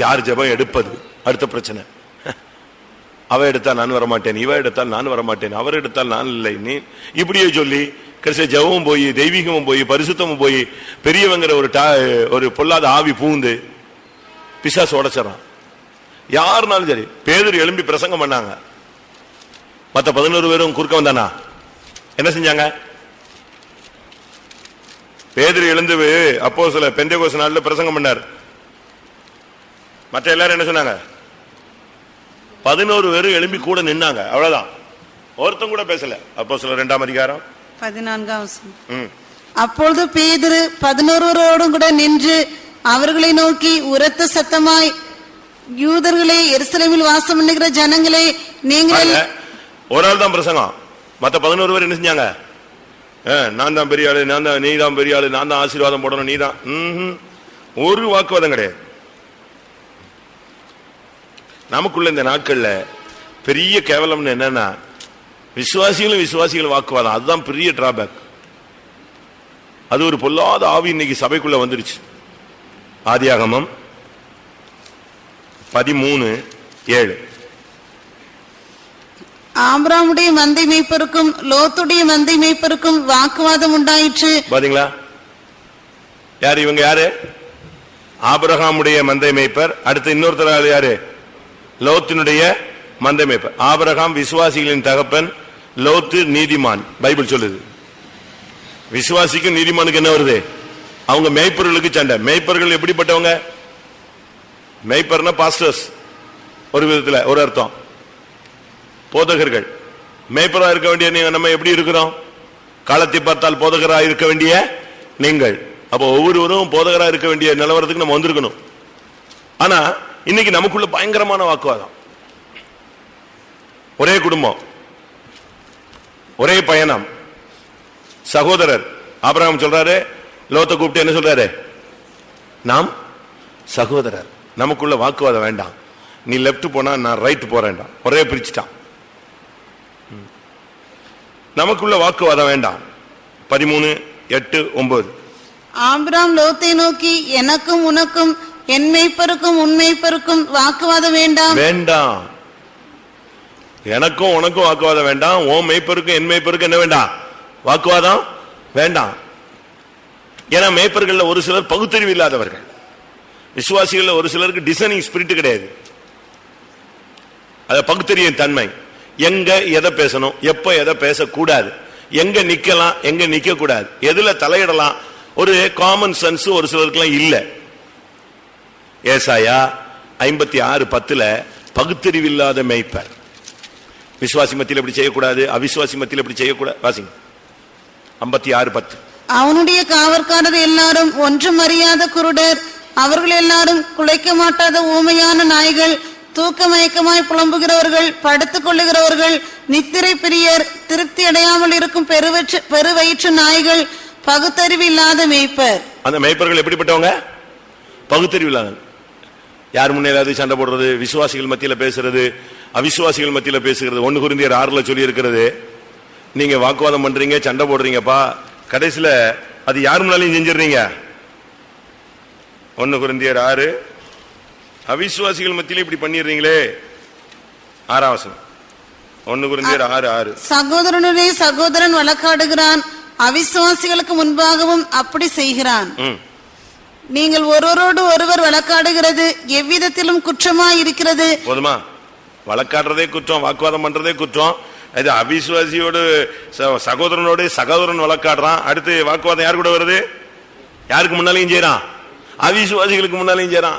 யார் ஜெபம் எடுப்பது? அடுத்த பிரச்சனை. அவ எடுத்தால் நான் வரமாட்டேன் இவ எடுத்தால் நான் வரமாட்டேன் அவர் எடுத்தால் நான் இல்லை. நீ இப்படியே சொல்லி கடைசி ஜவமும் போய் தெய்வீகமும் போய் பரிசுத்தமும் போய் பெரியவங்கிற ஒரு டா- ஒரு பொல்லாத ஆவி பூந்து பிசாசு உடைச்சிடறான். யாருனாலும் சரி பேதர் எழும்பி பிரசங்கம் பண்ணாங்க. மத்த பதினோரு பேரும் குறுக்க வந்தானா? என்ன செஞ்சாங்க? பேதர் எழுந்து அப்போ சில பெந்தே கோச நாளில் பிரசங்கம் பண்ணார். மற்ற எல்லாரும் என்ன சொன்னாங்க? பதினோரு பேரும் எழும்பி கூட நின்னாங்க. அவ்வளவுதான். ஒருத்தம் கூட பேசல. அப்போ சில ரெண்டாம் அதிகாரம் பதினான்காம் வசனம். அப்பொழுது பேதுரு பதினொருவரோடும் கூட நின்று அவர்களை நோக்கி உரத்த சத்தமாய் யூதர்களே எருசலேமில் வாசம் பண்ணுகிற ஜனங்களே நீங்கள் ஒரு ஆள் தான் பிரசங்கம். மத்த பதினோரு பேர் என்ன செஞ்சாங்க? நான் தான் பெரிய ஆளு நான் தான் நீ தான் பெரிய ஆளு நான் தான் ஆசீர்வாதம் போடணும் நீ தான். ஒரு வாக்குவாதம் கிடையாது. நமக்குள்ள இந்த நாட்கள்ல பெரிய கேவலம்னு என்னன்னா விசுவாசிகளும் விசுவாசிகள் வாக்குவாதம். அதுதான் பெரிய டிராபேக் அது ஒரு பொல்லாத ஆவி இன்னைக்கு சபைக்குள்ள வந்துருச்சு. ஆதியாகமம் பதிமூணு ஏழு. ஆபிராமுடைய மந்தை மேய்ப்பருக்கும் லோத்துடைய மந்தை மேய்ப்பருக்கும் வாக்குவாதம் உண்டாயிற்று. பாத்தீங்களா? யாரு இவங்க யாரு? ஆபிரகாமுடைய மந்தை மேய்ப்பர். அடுத்து இன்னொருத்தர் யாரு? லோத்தினுடைய மந்தை மேய்ப்பர். ஆபிரகாம் விசுவாசிகளின் தகப்பன். லோத்து நீதிமான் பைபிள் சொல்லுது. விசுவாசிக்கும் நீதிமானுக்கு என்ன வருது? அவங்க மேய்ப்பர்களுக்கு சண்டை. மேய்ப்பர்கள் எப்படிப்பட்டவங்க? மேய்ப்பர்னா பாஸ்டர்ஸ் ஒரு விதத்தில் ஒரு அர்த்தம். போதகர்கள். மேய்ப்பராக இருக்க வேண்டிய நீங்க நம்ம எப்படி இருக்கிறோம்? காலத்தை பார்த்தால் போதகரா இருக்க வேண்டிய நீங்கள். அப்போ ஒவ்வொருவரும் போதகரா இருக்க வேண்டிய நிலவரத்துக்கு நம்ம வந்திருக்கணும். ஆனா இன்னைக்கு நமக்குள்ள பயங்கரமான வாக்குவாதம். ஒரே குடும்பம். ஒரே பயணம். சகோதரர் ஆபிரகாம் சொல்றாரு லோத்த கூப்பிட்டு என்ன சொல்றாரு? நாம் சகோதரர். நமக்குள்ள வாக்குவாதம் வேண்டாம். நீ லெஃப்ட் போனா நான் ரைட் போறேன்டா ஒரே பிரிச்சுட்டான். நமக்குள்ள வாக்குவாதம் வேண்டாம். பதிமூணு எட்டு ஒன்பது. ஆபிராம் லோத்தை நோக்கி எனக்கும் உனக்கும் என் மேய்ப்பருக்கும் உன் மேய்ப்பருக்கும் வாக்குவாதம் வேண்டாம். வேண்டாம். எனக்கும் உனக்கும் வாக்குவாதம் வேண்டாம். உன் மெய்ப்பருக்கும் என் மெய்ப்பருக்கும் என்ன வேண்டாம்? வாக்குவாதம் வேண்டாம். ஏன்னா மேய்ப்பர்கள்ல ஒரு சிலர் பகுத்தறிவு இல்லாதவர்கள். விசுவாசிகள்ல ஒரு சிலருக்கு டிசைனிங் ஸ்பிரிட் கிடையாது. அது பகுத்தறிவின் தன்மை. எங்க எதை பேசணும்? எப்ப எதை பேசக்கூடாது? எங்க நிக்கலாம்? எங்க நிக்க கூடாது எதுல தலையிடலாம்? ஒரு காமன் சென்ஸ் ஒரு சிலருக்குலாம் இல்ல. ஏசாயா ஐம்பத்தி ஆறு பத்துல பகுத்தறிவில்லாத மேய்ப்பர். விசுவாசி மத்தியில் எப்படி செய்யக்கூடாது அவிசுவாசி மத்தியில் எப்படி செய்யக்கூடாது வாசிங்க. ஐம்பத்தி ஆறு பத்து. அவனுடைய காவற்காரர் எல்லாரும் ஒன்றும் அறியாத குருடர். அவர்கள் எல்லாரும் குலைக்க மாட்டாத ஊமையான நாய்கள் தூக்க மயக்கமாய் புலம்புகிறவர்கள் படுத்துக் கொள்ளுகிறவர்கள் நித்திரை பிரியர் திருப்தி அடையாமல் இருக்கும் பெருவற்று பெருவயிற்று நாய்கள் பகுத்தறிவு இல்லாத மேய்ப்பர். அந்த மேய்ப்பர்கள் எப்படிப்பட்டவங்க? பகுத்தறிவு இல்லாத யார் முன்னேறாது சண்டை போடுறது விசுவாசிகள் மத்தியில பேசுறது அவிசுவாசிகள் மத்தியில பேசுகிறது. ஒண்ணு குருந்தியர் ஆறுல சொல்லி இருக்கிறது நீங்க வாக்குவாதம் பண்றீங்க சண்டை போடுறீங்கப்பா. கடைசியில அது யார் முன்னாலையும் செஞ்சிடுறீங்க? ஒண்ணு குருந்தியர் ஆறு. அவிசுவாசிகள் மத்தியில இப்படி பண்ணிடுறீங்களே. ஆறாம் வசனம். ஒண்ணு குருந்தியர் ஆறு ஆறு. சகோதரனுடைய சகோதரன் வழக்காடுகிறான். அவிசுவாசிகளுக்கு முன்பாகவும் அப்படி செய்கிறான். நீங்கள் ஒருவரோடு ஒருவர் வழக்காடுகிறது. எவ்விதத்திலும் குற்றமாய் இருக்கிறது போதுமா? வழக்காடுறதே குற்றம் வாக்குவாதம் பண்றதே குற்றம். இது அவிசுவாசியோடு சகோதரனோடு சகோதரன் வழக்காடுறான். அடுத்து வாக்குவாதம் யார் கூட வருது? யாருக்கு முன்னாலையும் செய்யறான் அவிசுவாசிகளுக்கு முன்னாலையும் செய்யறான்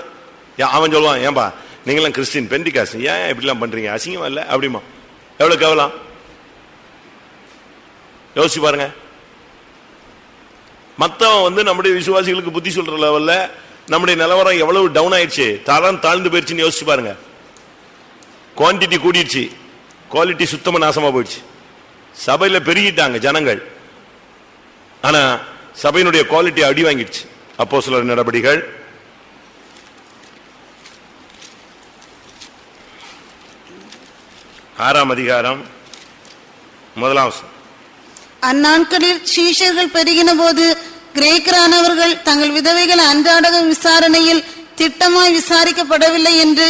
அவன் சொல்லுவான் ஏன்பா நீங்களாம் கிறிஸ்டின் பெண்டிகாஸ் ஏன் இப்படிலாம் பண்றீங்க? அசிங்கமா இல்ல? அப்படிமா. எவ்வளவு கவலாம்? யோசிச்சு பாருங்க. மத்தவன் வந்து நம்முடைய விசுவாசிகளுக்கு புத்தி சொல்ற லெவல்ல நம்முடைய நிலவரம் எவ்வளவு டவுன் ஆயிடுச்சு? தரம் தாழ்ந்து போயிடுச்சுன்னு யோசிச்சு பாருங்க. குவான்டிட்டி கூடிடுச்சு. குவாலிட்டி சுத்தமாக நாசமா போயிடுச்சு. சபையில பெருகிட்டாங்க ஜனங்கள். ஆனா சபையினுடைய குவாலிட்டி அடி வாங்கிடுச்சு. அப்போ சில நடவடிக்கைகள் ஆறாம் அதிகாரம் முதலாம் அந்நாட்களில் சீஷர்கள் பெருகின போது கிரேக்கரானவர்கள் தங்கள் விதவைகள் அன்றாடக விசாரணையில் திட்டமாய் விசாரிக்கப்படவில்லை என்று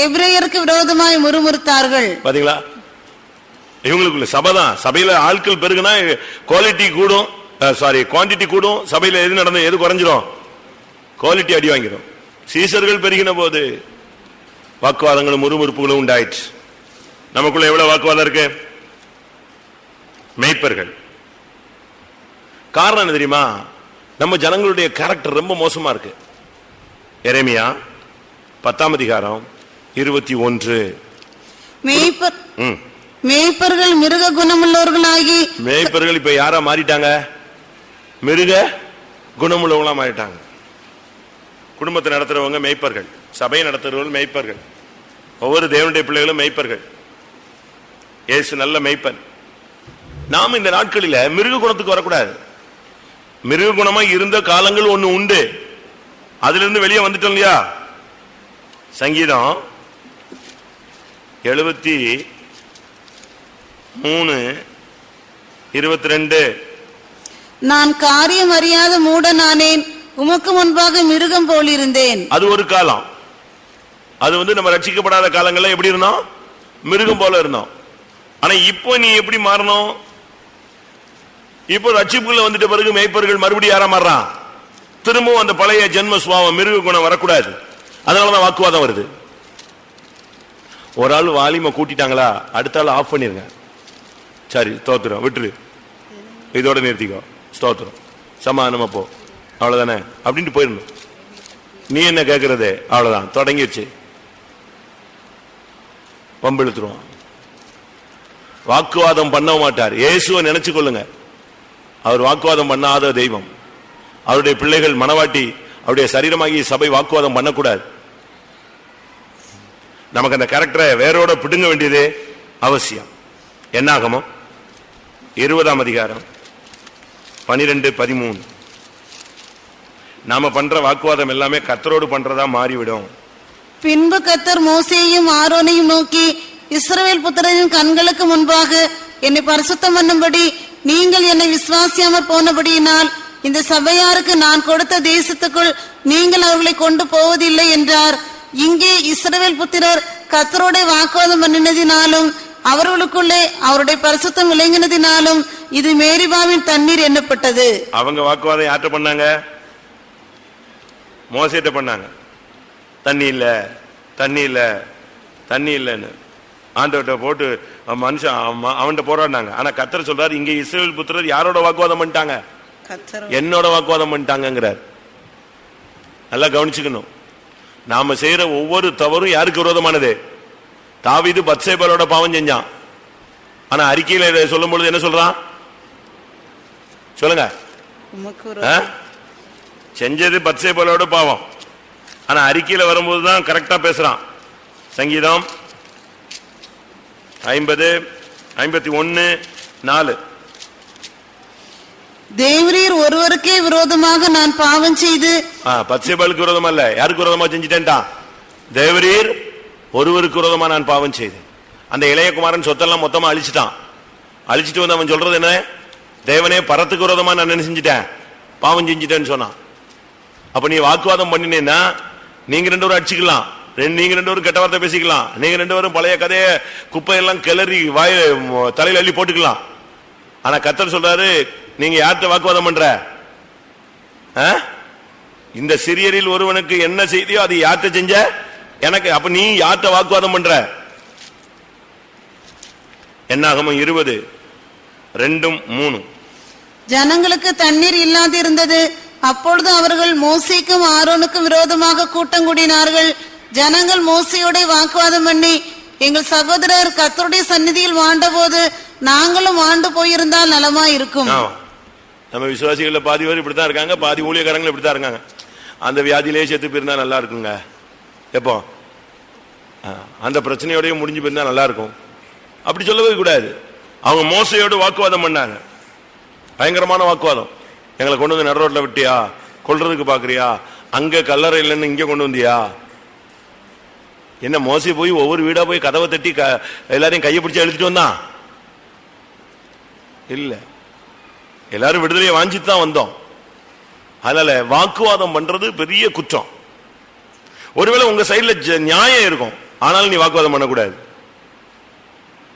எபிரேயருக்கு விரோதமாய் முறுமுறுத்தார்கள்? பாத்தீங்களா? இவங்களுக்குள்ள சபை தான். சபையில ஆட்கள் பெருகுனா குவாலிட்டி கூடும். சாரி குவாண்டிட்டி கூடும். சபையில எது நடந்தது எது குறைஞ்சிரும்? குவாலிட்டி அடி வாங்கிடும் சீசர்கள் பெருகின போது வாக்குவாதங்களும் முறுமுறுப்புகளும் உண்டாயிடுச்சு நமக்குள்ள எவ்வளவு வாக்குவாதம் இருக்கு? மெய்ப்பர்கள். காரணம் என்ன தெரியுமா? நம்ம ஜனங்களுடைய கேரக்டர் ரொம்ப மோசமா இருக்கு. எரேமியா பத்தாம் அதிகாரம் இருபத்தி ஒன்று. மேய்ப்பர்கள் மிருக குணமுள்ளவர்களாகி மேய்ப்பர்கள் இப்ப யாரா மாறிட்டாங்க? மிருக குணமுள்ளவங்களா மாறிட்டாங்க. குடும்பத்தை நடத்துறவங்க மேய்ப்பர்கள். சபையை நடத்துறவங்க மேய்ப்பர்கள். ஒவ்வொரு தேவனுடைய பிள்ளைகளும் மேய்ப்பர்கள். இயேசு நல்ல மேய்ப்பன். நாம் இந்த நாட்களில மிருக குணத்துக்கு வரக்கூடாது. மிருக குணமா இருந்த காலங்கள் ஒண்ணு உண்டு. அதுல இருந்து வெளியே வந்துட்டோம் இல்லையா? சங்கீதம் எழுபத்தி மூணு இருபத்தி ரெண்டு நான் காரியம் அறியாத மூடனானேன் உமக்கு முன்பாக மிருகம் போலிருந்தேன். அது ஒரு காலம். அது வந்து நம்ம ரட்சிக்கப்படாத காலங்கள்ல எப்படி இருந்தோம்? மிருகம் போல இருந்தோம். ஆனா இப்போ நீ எப்படி மாறணும்? இப்போ ரட்சிப்புக்குள்ள வந்துட்ட பிறகு மேய்ப்பர்கள் மறுபடியும் யாரா மாறுறான்? திரும்பவும் அந்த பழைய ஜென்ம சுவாவம் மிருக குணம் வரக்கூடாது. அதனாலதான் வாக்குவாதம் வருது. ஒரு ஆள் வாலிமை கூட்டிட்டாங்களா? அடுத்த ஆள் ஆஃப் பண்ணிருங்க. சரி ஸ்தோத்திரம். விட்டுரு. இதோட நிறுத்திக்கோ. ஸ்தோத்திரம். சமாதானமா போ. அவ்வளவுதானே? அப்படின்ட்டு போயிடணும். நீ என்ன கேட்கறது அவ்வளவுதான். தொடங்கிடுச்சு. பம்பிழுத்துருவான் வாக்குவாதம் பண்ண மாட்டார். இயேசுவை நினைச்சு கொள்ளுங்க. அவர் வாக்குவாதம் பண்ணாத தெய்வம். அவருடைய பிள்ளைகள் மனவாட்டி அவருடைய சரீரமாகி சபை வாக்குவாதம் பண்ணக்கூடாது. நமக்கு அந்த கேரக்டரை வேரோட பிடுங்க வேண்டியது அவசியம். என்னாகமோ? இருபதாம் அதிகாரம் பனிரெண்டு பதிமூணு. நாம பண்ற வாக்குவாதம் எல்லாமே கத்தரோடு பண்றதா மாறிவிடும். பின்பு கத்தர் மோசையையும் ஆரோனையும் நோக்கி இஸ்ரவேல் புத்திரரின் கண்களுக்கு முன்பாக என்னை பரிசுத்தம் பண்ணும்படி நீங்கள் என்னை விசுவாசியாமற் போனபடியினால் இந்த சபையாருக்கு நான் கொடுத்த தேசத்துக்குள் நீங்கள் அவர்களை கொண்டு போவதில்லை என்றார். இங்கே இஸ்ரவேல் புத்திரர் கத்தரோட வாக்குவாதம் பண்ணினதினாலும் அவர்களுக்குள்ளே அவருடைய பரிசுத்தம் விளங்கினதினாலும் இது மேரிபாவின் தண்ணீர் எண்ணப்பட்டது அவங்க வாக்குவாதம் யார்கிட்ட பண்ணாங்க? மோசேட்ட பண்ணாங்க. தண்ணி இல்ல தண்ணி இல்ல தண்ணி இல்லைன்னு. ஆண்டவர்கிட்ட போட்டு மனுஷன் அவன் அவன்கிட்ட போராடினாங்க. ஆனா கத்தர் சொல்றாரு இங்க இஸ்ரேல் புத்திரர் யாரோட வாக்குவாதம் பண்ணிட்டாங்க? என்னோட வாக்குவாதம் பண்ணிட்டாங்கங்கிறார். நல்லா கவனிச்சுக்கணும். நாம செய்யற ஒவ்வொரு தவறும் யாருக்கு விரோதமானது? தாவீது பத்சேபரோட பாவம் செஞ்சான். ஆனா அறிக்கையில சொல்லும் பொழுது என்ன சொல்றான்? சொல்லுங்க? செஞ்சது பத்சேபலோட பாவம். ஆனா அறிக்கையில வரும்போது தான் கரெக்டா பேசுறான். சங்கீதம் ஐம்பது ஐம்பத்தி ஒன்னு நாலு. தேவரீர் ஒருவருக்கே விரோதமாக நான் பாவம் செய்து பத்சேபாளுக்கு விரோதம் அல்ல யாருக்கு விரோதமா செஞ்சுட்டேன்டான் தேவரீர் ஒருவருக்கு விரோதமா நான் பாவம் செய்தேன். அந்த இளையகுமாரன் சொத்தெல்லாம் மொத்தமா அழிச்சிட்டான். அழிச்சிட்டு வந்து அவன் சொல்றது என்ன? தேவனே பரத்துக்கு விரோதமா நான் என்ன செஞ்சுட்டேன்? பாவம் செஞ்சுட்டேன்னு சொன்னான். அப்ப நீ வாக்குவாதம் பண்ணினேன்னா நீங்க ரெண்டு பேரும் அடிச்சுக்கலாம். ரெண்டு நீங்க ரெண்டு பேரும் கெட்ட வார்த்தை பேசிக்கலாம். நீங்க ரெண்டு பேரும் பழைய கதையை குப்பையெல்லாம் கிளறி வாய தலையில் அள்ளி போட்டுக்கலாம். ஆனா கத்தர் சொல்றாரு நீங்க யார்கிட்ட வாக்குவாதம் பண்ற? இந்த சிறியரில் ஒருவனுக்கு என்ன செய்தியோ அது யார்கிட்ட செஞ்ச? எனக்கு அப்ப நீ யார்கிட்ட வாக்குவாதம் பண்ற? என்னாகமோ இருபது ரெண்டும் மூணு. ஜனங்களுக்கு தண்ணீர் இல்லாதிருந்தது. அப்பொழுது அவர்கள் மோசிக்கும் ஆரோனுக்கும் விரோதமாக கூட்டம் கூடினார்கள். ஜனங்கள் மோசியோட வாக்குவாதம் பண்ணி எங்கள் சகோதரர் கத்தருடைய சந்நிதியில் போது நாங்களும் வாண்டு போயிருந்தால் நலமா இருக்கும். நம்ம விசுவாசிகள்ல பாதி பேர் இப்படித்தான் இருக்காங்க பாதி ஊழியக்காரங்களும் இப்படித்தான் இருக்காங்க. அந்த வியாதியிலேயே செத்து போயிருந்தா நல்லா இருக்குங்க. எப்போ? ஆ, அந்த பிரச்சனையோடய முடிஞ்சு போயிருந்தா நல்லா இருக்கும். அப்படி சொல்லவே கூடாது. அவங்க மோசையோடு வாக்குவாதம் பண்ணாங்க. பயங்கரமான வாக்குவாதம். எங்களை கொண்டு வந்து நட விட்டியா? கொள்றதுக்கு பாக்குறியா? அங்கே கல்லறை இல்லைன்னு இங்கே கொண்டு வந்தியா? என்ன மோசி போய் ஒவ்வொரு வீடா போய் கதவை தட்டி க- எல்லாரையும் கையை பிடிச்சி எழுதிட்டு வந்தான் இல்ல. எல்லாரும் விடுதலையை வாஞ்சிட்டு தான் வந்தோம். அதனால வாக்குவாதம் பண்றது பெரிய குற்றம். ஒருவேளை உங்க சைடில் ஜ- நியாயம் இருக்கும். ஆனாலும் நீ வாக்குவாதம் பண்ணக்கூடாது.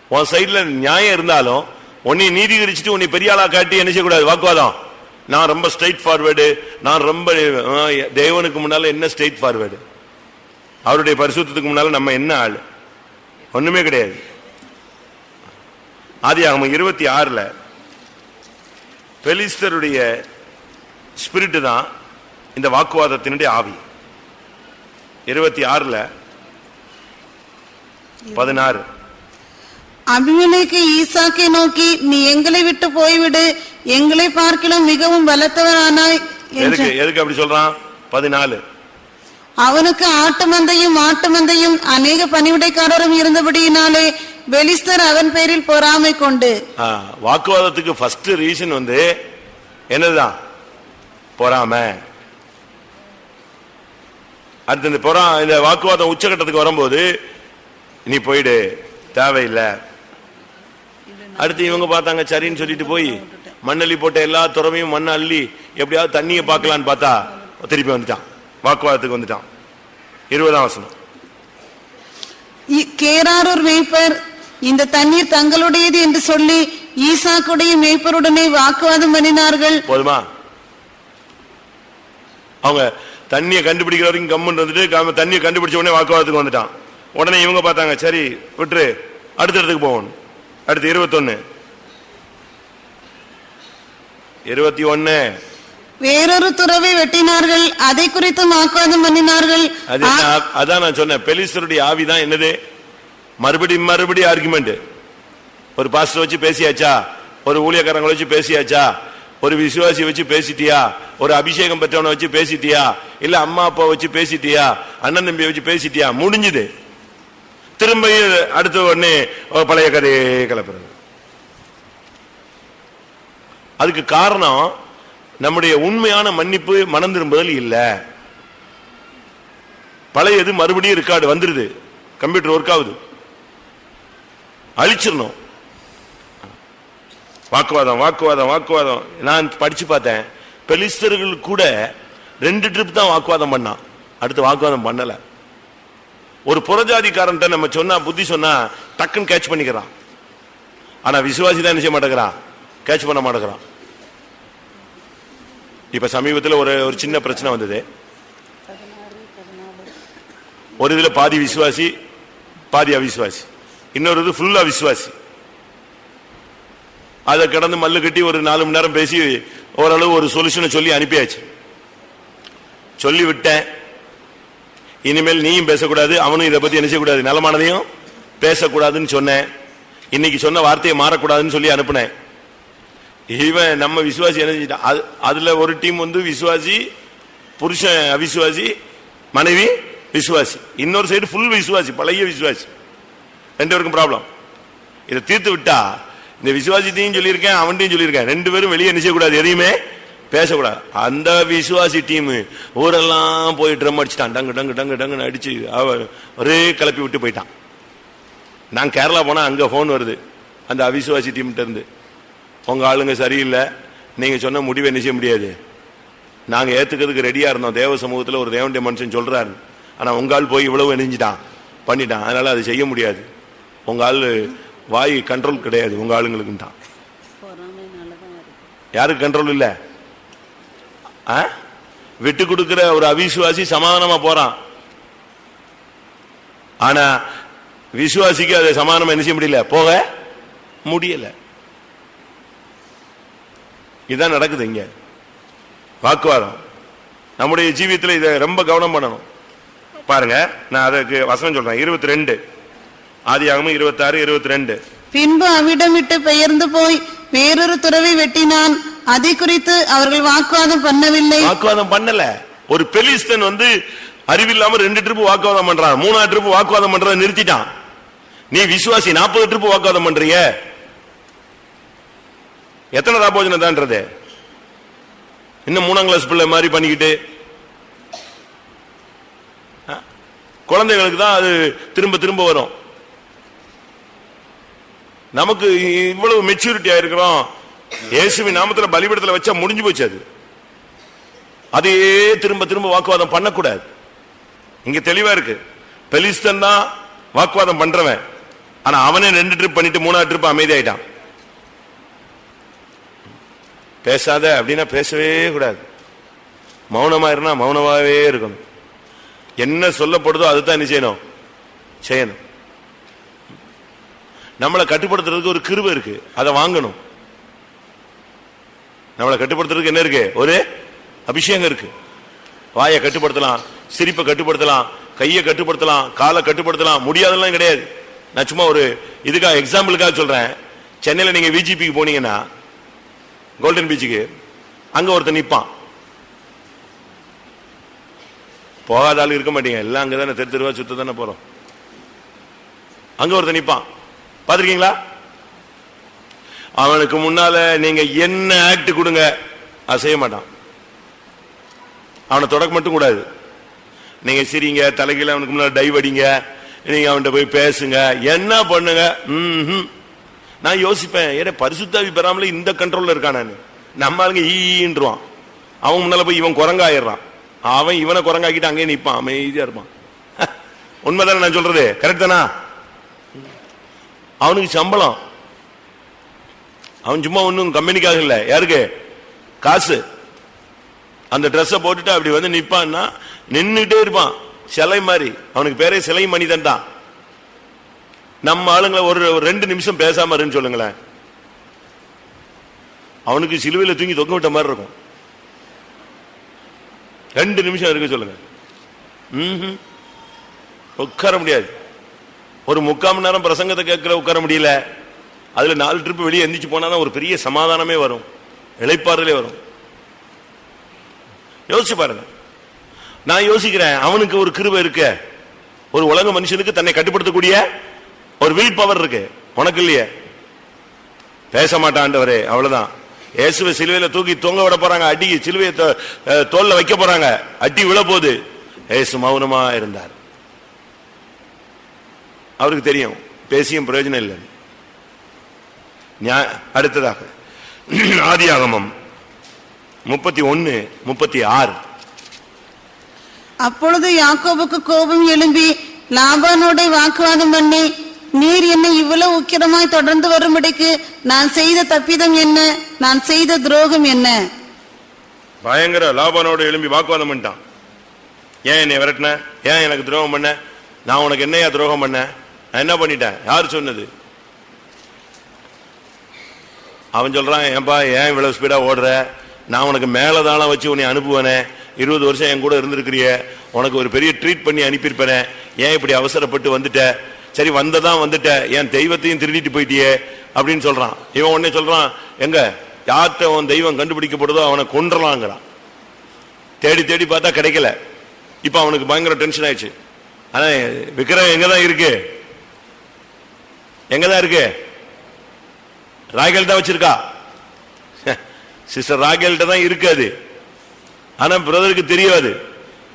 உன் சைடில் நியாயம் இருந்தாலும் உன்னை நீதிகரிச்சுட்டு உன்னை பெரிய ஆளா காட்டி என்ன செய்யக்கூடாது? வாக்குவாதம். நான் ரொம்ப ஸ்ட்ரைட் ஃபார்வேர்டு நான் ரொம்ப தேவனுக்கு முன்னால என்ன ஸ்ட்ரைட் ஃபார்வேர்டு அவருடைய பரிசுத்தத்துக்கு முன்னால நம்ம என்ன ஆள்? ஒண்ணுமே கிடையாது. ஆதி ஆகம இருபத்தி ஆறுல பெலிஸ்தருடைய ஸ்பிரிட் தான் இந்த வாக்குவாதத்தினுடைய ஆவி. இருபத்தி ஆறுல பதினாறு. அபிமெலேக்கு ஈசாக்கை நோக்கி நீ எங்களை விட்டு போய்விடு. எங்களை பார்க்கிலும் மிகவும் பலத்தவனானாய் எதுக்கு எதுக்கு அப்படி சொல்றான்? பதினாலு. அவனுக்கு ஆட்டு மந்தையும் மாட்டு மந்தையும் அநேக பணிவிடைக்காரரும் இருந்தபடியினாலே பெலிஸ்தர் அவன் பேரில் பொறாமை கொண்டு. ஆ, வாக்குவாதத்துக்கு ஃபர்ஸ்ட் ரீசன் வந்து என்னதுதான்? பொறாம. அடுத்து இந்த பொறா இந்த வாக்குவாதம் உச்சகட்டத்துக்கு வரும்போது நீ போயிடு தேவையில்லை. அடுத்து இவங்க பார்த்தாங்க சரின்னு சொல்லிட்டு போய் மண்ணள்ளி போட்ட எல்லா துறமையும் மண் அள்ளி எப்படியாவது தண்ணியை பார்க்கலான்னு பார்த்தா திருப்பி வந்துட்டான். வாக்குவாதத்துக்கு வந்துட்டான். இருபதாம் வசனம். கேராரூர் மேய்ப்பர் இந்த தண்ணீர் தங்களுடையது என்று சொல்லி ஈசாக்குடைய மேய்ப்பருடனே வாக்குவாதம் பண்ணினார்கள். போதுமா? அவங்க தண்ணியை கண்டுபிடிக்கிற வரைக்கும் கம்முன்னு வந்துட்டு தண்ணியை கண்டுபிடிச்ச உடனே வாக்குவாதத்துக்கு வந்துட்டான். உடனே இவங்க பார்த்தாங்க சரி விட்டுரு அடுத்த இடத்துக்கு போவோம். அடுத்து இருபத்தொன்னு. இருபத்தி ஒன்னு. வேறொரு துறவை வெட்டினார்கள் அதை குறித்து வாக்குவாதம் பண்ணினார்கள்? அதான் நான் சொன்னேன். பெலிஸ்தருடைய ஆவிதான் என்னது? மறுபடி மறுபடி ஆர்குமெண்ட் ஒரு பாஸ்டர் வச்சு பேசியாச்சா? ஒரு ஊழியக்காரங்களை வச்சு பேசியாச்சா? ஒரு விசுவாசி வச்சு பேசிட்டியா? ஒரு அபிஷேகம் பெற்றவனை வச்சு பேசிட்டியா? இல்ல அம்மா அப்பா வச்சு பேசிட்டியா? அண்ணன் தம்பியை வச்சு பேசிட்டியா? முடிஞ்சுது. திரும்ப அடுத்த உடனே பழைய கதையை கிளப்புறது. அதுக்கு காரணம் நம்முடைய உண்மையான மன்னிப்பு மனம் திரும்புதல் இல்லை. பழையது மறுபடியும் ரெக்கார்டு வந்துருது. கம்ப்யூட்டர் ஒர்க் ஆகுது. அழிச்சிடணும். வாக்குவாதம் வாக்குவாதம் வாக்குவாதம். நான் படிச்சு பார்த்தேன். பெலிஸ்தர்கள் கூட ரெண்டு ட்ரிப் தான் வாக்குவாதம் பண்ணான். அடுத்து வாக்குவாதம் பண்ணல. ஒரு புறஜாதிக்காரன்ட்ட நம்ம சொன்னா புத்தி சொன்னா டக்குன்னு கேட்ச் பண்ணிக்கிறான். ஆனா விசுவாசி தான் என்ன செய்ய மாட்டேங்கிறான்? கேட்ச் பண்ண மாட்டேங்கிறான். இப்ப சமீபத்தில் ஒரு ஒரு சின்ன பிரச்சனை வந்தது. ஒரு இதுல பாதி விசுவாசி பாதி அவிசுவாசி. இன்னொரு இது ஃபுல்லா விசுவாசி அதை கடந்து மல்லு கட்டி ஒரு நாலு மணி நேரம் பேசி ஓரளவு ஒரு சொல்யூஷனை சொல்லி அனுப்பியாச்சு. சொல்லி விட்டேன். இனிமேல் நீயும் பேசக்கூடாது அவனும் இதை பத்தி என்ன செய்யக்கூடாது நலமானதையும் பேசக்கூடாதுன்னு சொன்னேன். இன்னைக்கு சொன்ன வார்த்தையை மாறக்கூடாதுன்னு சொல்லி அனுப்புனேன். இவன் நம்ம விசுவாசி என்ன செஞ்சிட்டான்? அது- அதில் ஒரு டீம் வந்து விசுவாசி புருஷன் அவிசுவாசி மனைவி விசுவாசி. இன்னொரு சைடு ஃபுல் விசுவாசி பழைய விசுவாசி. ரெண்டு பேருக்கும் ப்ராப்ளம் இதை தீர்த்து விட்டா இந்த விசுவாசித்தையும் சொல்லியிருக்கேன் அவன்கிட்டையும் சொல்லியிருக்கேன். ரெண்டு பேரும் வெளியே என்ன செய்யக்கூடாது? எதையுமே பேசக்கூடாது. அந்த விசுவாசி டீம் ஊரெல்லாம் போய் ட்ரம் அடிச்சிட்டான். டங்கு டங்கு டங்கு டங்குன்னு அடிச்சு அவ ஒரே கிளப்பி விட்டு போயிட்டான். நான் கேரளா போனால் அங்கே ஃபோன் வருது. அந்த அவிசுவாசி டீம்கிட்ட இருந்து. உங்கள் ஆளுங்க சரியில்லை. நீங்கள் சொன்ன முடிவை என்ன செய்ய முடியாது? நாங்கள் ஏற்றுக்கிறதுக்கு ரெடியாக இருந்தோம். தேவ சமூகத்தில் ஒரு தேவண்டிய மனுஷன் சொல்கிறாரு ஆனால் உங்கால் ஆள் போய் இவ்வளவு இணைஞ்சிட்டான். பண்ணிட்டான். அதனால் அது செய்ய முடியாது. உங்கள் ஆள் வாய் கண்ட்ரோல் கிடையாது. உங்கள் ஆளுங்களுக்குன்ட்டான். யாருக்கு கண்ட்ரோல் இல்லை? ஆ? விட்டு கொடுக்கிற ஒரு அவிசுவாசி சமாதானமாக போகிறான் ஆனால் விசுவாசிக்கு அதை சமாதானமாக என்ன செய்ய முடியல? போக முடியலை. இதான் நடக்குது இங்க. வாக்குவாதம். நம்முடைய ஜீவியத்தில் இதை ரொம்ப கவனம் பண்ணணும். பாருங்க நான் அதுக்கு வசனம் சொல்றேன். இருபத்தி ரெண்டு ஆதி ஆகமும் இருபத்தி ஆறு இருபத்தி ரெண்டு பின்பு அவ்விடம் விட்டு பெயர்ந்து போய் வேறொரு துறவை வெட்டினான். அதை குறித்து அவர்கள் வாக்குவாதம் பண்ணவில்லை. வாக்குவாதம் பண்ணல. ஒரு பெலிஸ்தன் வந்து அறிவில்லாம ரெண்டு ட்ரிப் வாக்குவாதம் பண்றான். மூணாவது ட்ரிப் வாக்குவாதம் பண்றதை நிறுத்திட்டான். நீ விசுவாசி நாற்பது ட்ரிப் வாக்குவாதம் பண்றீங்க. எத்தனை தாபோஜனம் தான்றது? இன்னும் மூணாம் கிளாஸ் பிள்ளை மாதிரி பண்ணிக்கிட்டு. ஆ? குழந்தைகளுக்கு தான் அது திரும்ப திரும்ப வரும். நமக்கு இவ்வளவு மெச்சூரிட்டி ஆயிருக்கிறோம். இயேசுவி நாமத்தில் பலிபடத்தில் வச்சா முடிஞ்சு போச்சு அது. அதையே திரும்ப திரும்ப வாக்குவாதம் பண்ணக்கூடாது. இங்க தெளிவா இருக்கு. பெலிஸ்தன் தான் வாக்குவாதம் பண்றவன். ஆனா அவனே ரெண்டு ட்ரிப் பண்ணிட்டு மூணாவது ட்ரிப் அமைதியாயிட்டான். பேசாத அப்படின்னா பேசவே கூடாது. மௌனமா இருந்தா மௌனமாவே இருக்கணும். என்ன சொல்லப்படுதோ அதுதான் என்ன செய்யணும்? செய்யணும். நம்மளை கட்டுப்படுத்துறதுக்கு ஒரு கிருபை இருக்கு. அதை வாங்கணும். நம்மளை கட்டுப்படுத்துறதுக்கு என்ன இருக்கு? ஒரு அபிஷேகம் இருக்கு. வாயை கட்டுப்படுத்தலாம் சிரிப்பை கட்டுப்படுத்தலாம் கையை கட்டுப்படுத்தலாம் காலை கட்டுப்படுத்தலாம். முடியாதெல்லாம் கிடையாது. நான் சும்மா ஒரு இதுக்காக எக்ஸாம்பிளுக்காக சொல்றேன். சென்னையில் நீங்க விஜிபிக்கு போனீங்கன்னா கோல்டன் பீச்சுக்கு அங்க ஒருத்தன் நிப்பான். போகாத ஆளு இருக்க மாட்டீங்க. எல்லாம் அங்கதானே தெரு தெருவா சுத்த தானே போறோம். அங்க ஒருத்தன் நிப்பான். பாத்திருக்கீங்களா அவனுக்கு முன்னால நீங்க என்ன ஆக்ட் கொடுங்க அது செய்ய மாட்டான். அவனை தொடக்க மட்டும் கூடாது. நீங்க சிரிங்க தலைகீழ அவனுக்கு முன்னால டைவ் அடிங்க நீங்க அவன்கிட்ட போய் பேசுங்க என்ன பண்ணுங்க? ம்ஹும். நான் யோசிப்பேன் ஏன்னா பரிசுத்தாவி பெறாமலே இந்த கண்ட்ரோல்ல இருக்கான். நான் நம்ம ஆளுங்க ஈன்றுவான் அவன் முன்னால போய் இவன் குரங்காயிடுறான். அவன் இவனை குரங்காக்கிட்டு அங்கேயே நிற்பான் அமைதியா இருப்பான். உண்மைதானே நான் சொல்றது? கரெக்ட் தானா? அவனுக்கு சம்பளம். அவன் சும்மா ஒன்றும் கம்பெனிக்காக இல்லை. யாருக்கு? காசு. அந்த ட்ரெஸ்ஸை போட்டுட்டு அப்படி வந்து நிற்பான்னா நின்றுட்டே இருப்பான். சிலை மாதிரி. அவனுக்கு பேரே சிலை மனிதன் தான் நம்ம ஆளுங்களை ஒரு ரெண்டு நிமிஷம் பேசாம இருன்னு சொல்லுங்களேன். அவனுக்கு சிலுவையில் தூங்கி தொங்க விட்ட மாதிரி இருக்கும். ரெண்டு நிமிஷம் இருக்கு சொல்லுங்க. உட்கார முடியாது. ஒரு முக்கால் மணி நேரம் பிரசங்கத்தை கேட்கல உட்கார முடியல. அதுல நாலு ட்ரிப் வெளியே எந்திரிச்சு போனாதான் ஒரு பெரிய சமாதானமே வரும். இளைப்பாறுதலே வரும். யோசிச்சு பாருங்க. நான் யோசிக்கிறேன் அவனுக்கு ஒரு கிருவை இருக்கு. ஒரு உலக மனுஷனுக்கு தன்னை கட்டுப்படுத்தக்கூடிய ஒரு வில் பவர் இருக்கு. உனக்கு இல்லையே. பேச மாட்டாண்டவரே அவ்வளவுதான். இயேசுவை சிலுவையில தூக்கி தொங்க விட போறாங்க அடி சிலுவையை தோல்ல வைக்க போறாங்க அடி விழ போகுது. இயேசு மௌனமா இருந்தார். அவருக்கு தெரியும் பேசியும் பிரயோஜனம் இல்லை அடுத்ததாக. ஆதியாகமம் முப்பத்தி ஒன்னு முப்பத்தி ஆறு. அப்பொழுது யாக்கோபுக்கு கோபம் எழும்பி லாபானோட வாக்குவாதம் பண்ணி நீர் என்னை இவ்வளவு உக்கிரமாய் தொடர்ந்து வரும்படிக்கு நான் செய்த தப்பிதம் என்ன? நான் செய்த துரோகம் என்ன? பயங்கர லாபானோட எழும்பி வாக்குவாதம் பண்ணிட்டான். ஏன் என்னை விரட்டின? ஏன் எனக்கு துரோகம் பண்ண? நான் உனக்கு என்னையா துரோகம் பண்ண? நான் என்ன பண்ணிட்டேன்? யார் சொன்னது? அவன் சொல்றான் ஏன்பா ஏன் இவ்வளவு ஸ்பீடா ஓடுற? நான் உனக்கு மேலதாளம் வச்சு உன்னை அனுப்புவேனே. இருபது வருஷம் என் கூட இருந்திருக்கிறிய. உனக்கு ஒரு பெரிய ட்ரீட் பண்ணி அனுப்பியிருப்பேன். ஏன் இப்படி அவசரப்பட்டு வந்துட்ட? சரி வந்ததான் வந்துட்ட. என் தெய்வத்தையும் திருடிட்டு போயிட்டியே? அப்படின்னு சொல்றான். இவன் உடனே சொல்றான் எங்க யார்கிட்ட உன் தெய்வம் கண்டுபிடிக்கப்படுதோ அவனை கொன்றலாங்கிறான். தேடி தேடி பார்த்தா கிடைக்கல. இப்ப அவனுக்கு பயங்கர டென்ஷன் ஆயிடுச்சு. ஆனா விக்கிரம் எங்கதான் இருக்கு? எங்கதான் இருக்கு? ராகேல் தான் வச்சிருக்கா? சிஸ்டர் ராகேல்கிட்ட தான் இருக்காது ஆனா பிரதருக்கு தெரியாது.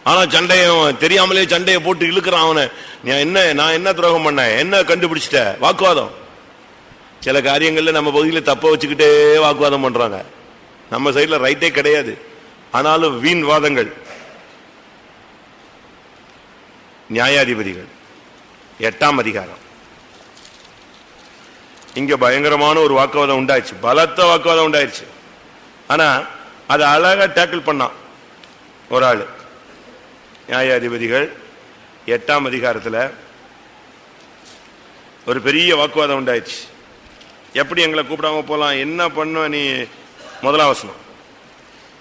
ஆனா சண்டையும் தெரியாமலே சண்டையை போட்டு இழுக்கிறான் அவனை. என்ன நான் என்ன துரோகம் பண்ணேன் என்ன கண்டுபிடிச்சிட்ட? வாக்குவாதம். சில காரியங்களில் நம்ம பகுதியில் தப்ப வச்சுக்கிட்டே வாக்குவாதம் பண்றாங்க. நம்ம சைடில் ரைட்டே கிடையாது. ஆனாலும் வீண் வாதங்கள். நியாயாதிபதிகள். எட்டாம் அதிகாரம். இங்க பயங்கரமான ஒரு வாக்குவாதம் உண்டாயிடுச்சு. பலத்த வாக்குவாதம் உண்டாயிருச்சு ஆனா அதை அழகா டேக்கிள் பண்ணான். ஒரு ஆள். நியாயாதிபதிகள் எட்டாம் அதிகாரத்துல ஒரு பெரிய வாக்குவாதம் உண்டாயிடுச்சு. எப்படி எங்களை கூப்பிடாம போலாம் என்ன பண்ண நீ முதலாம் வசனம்.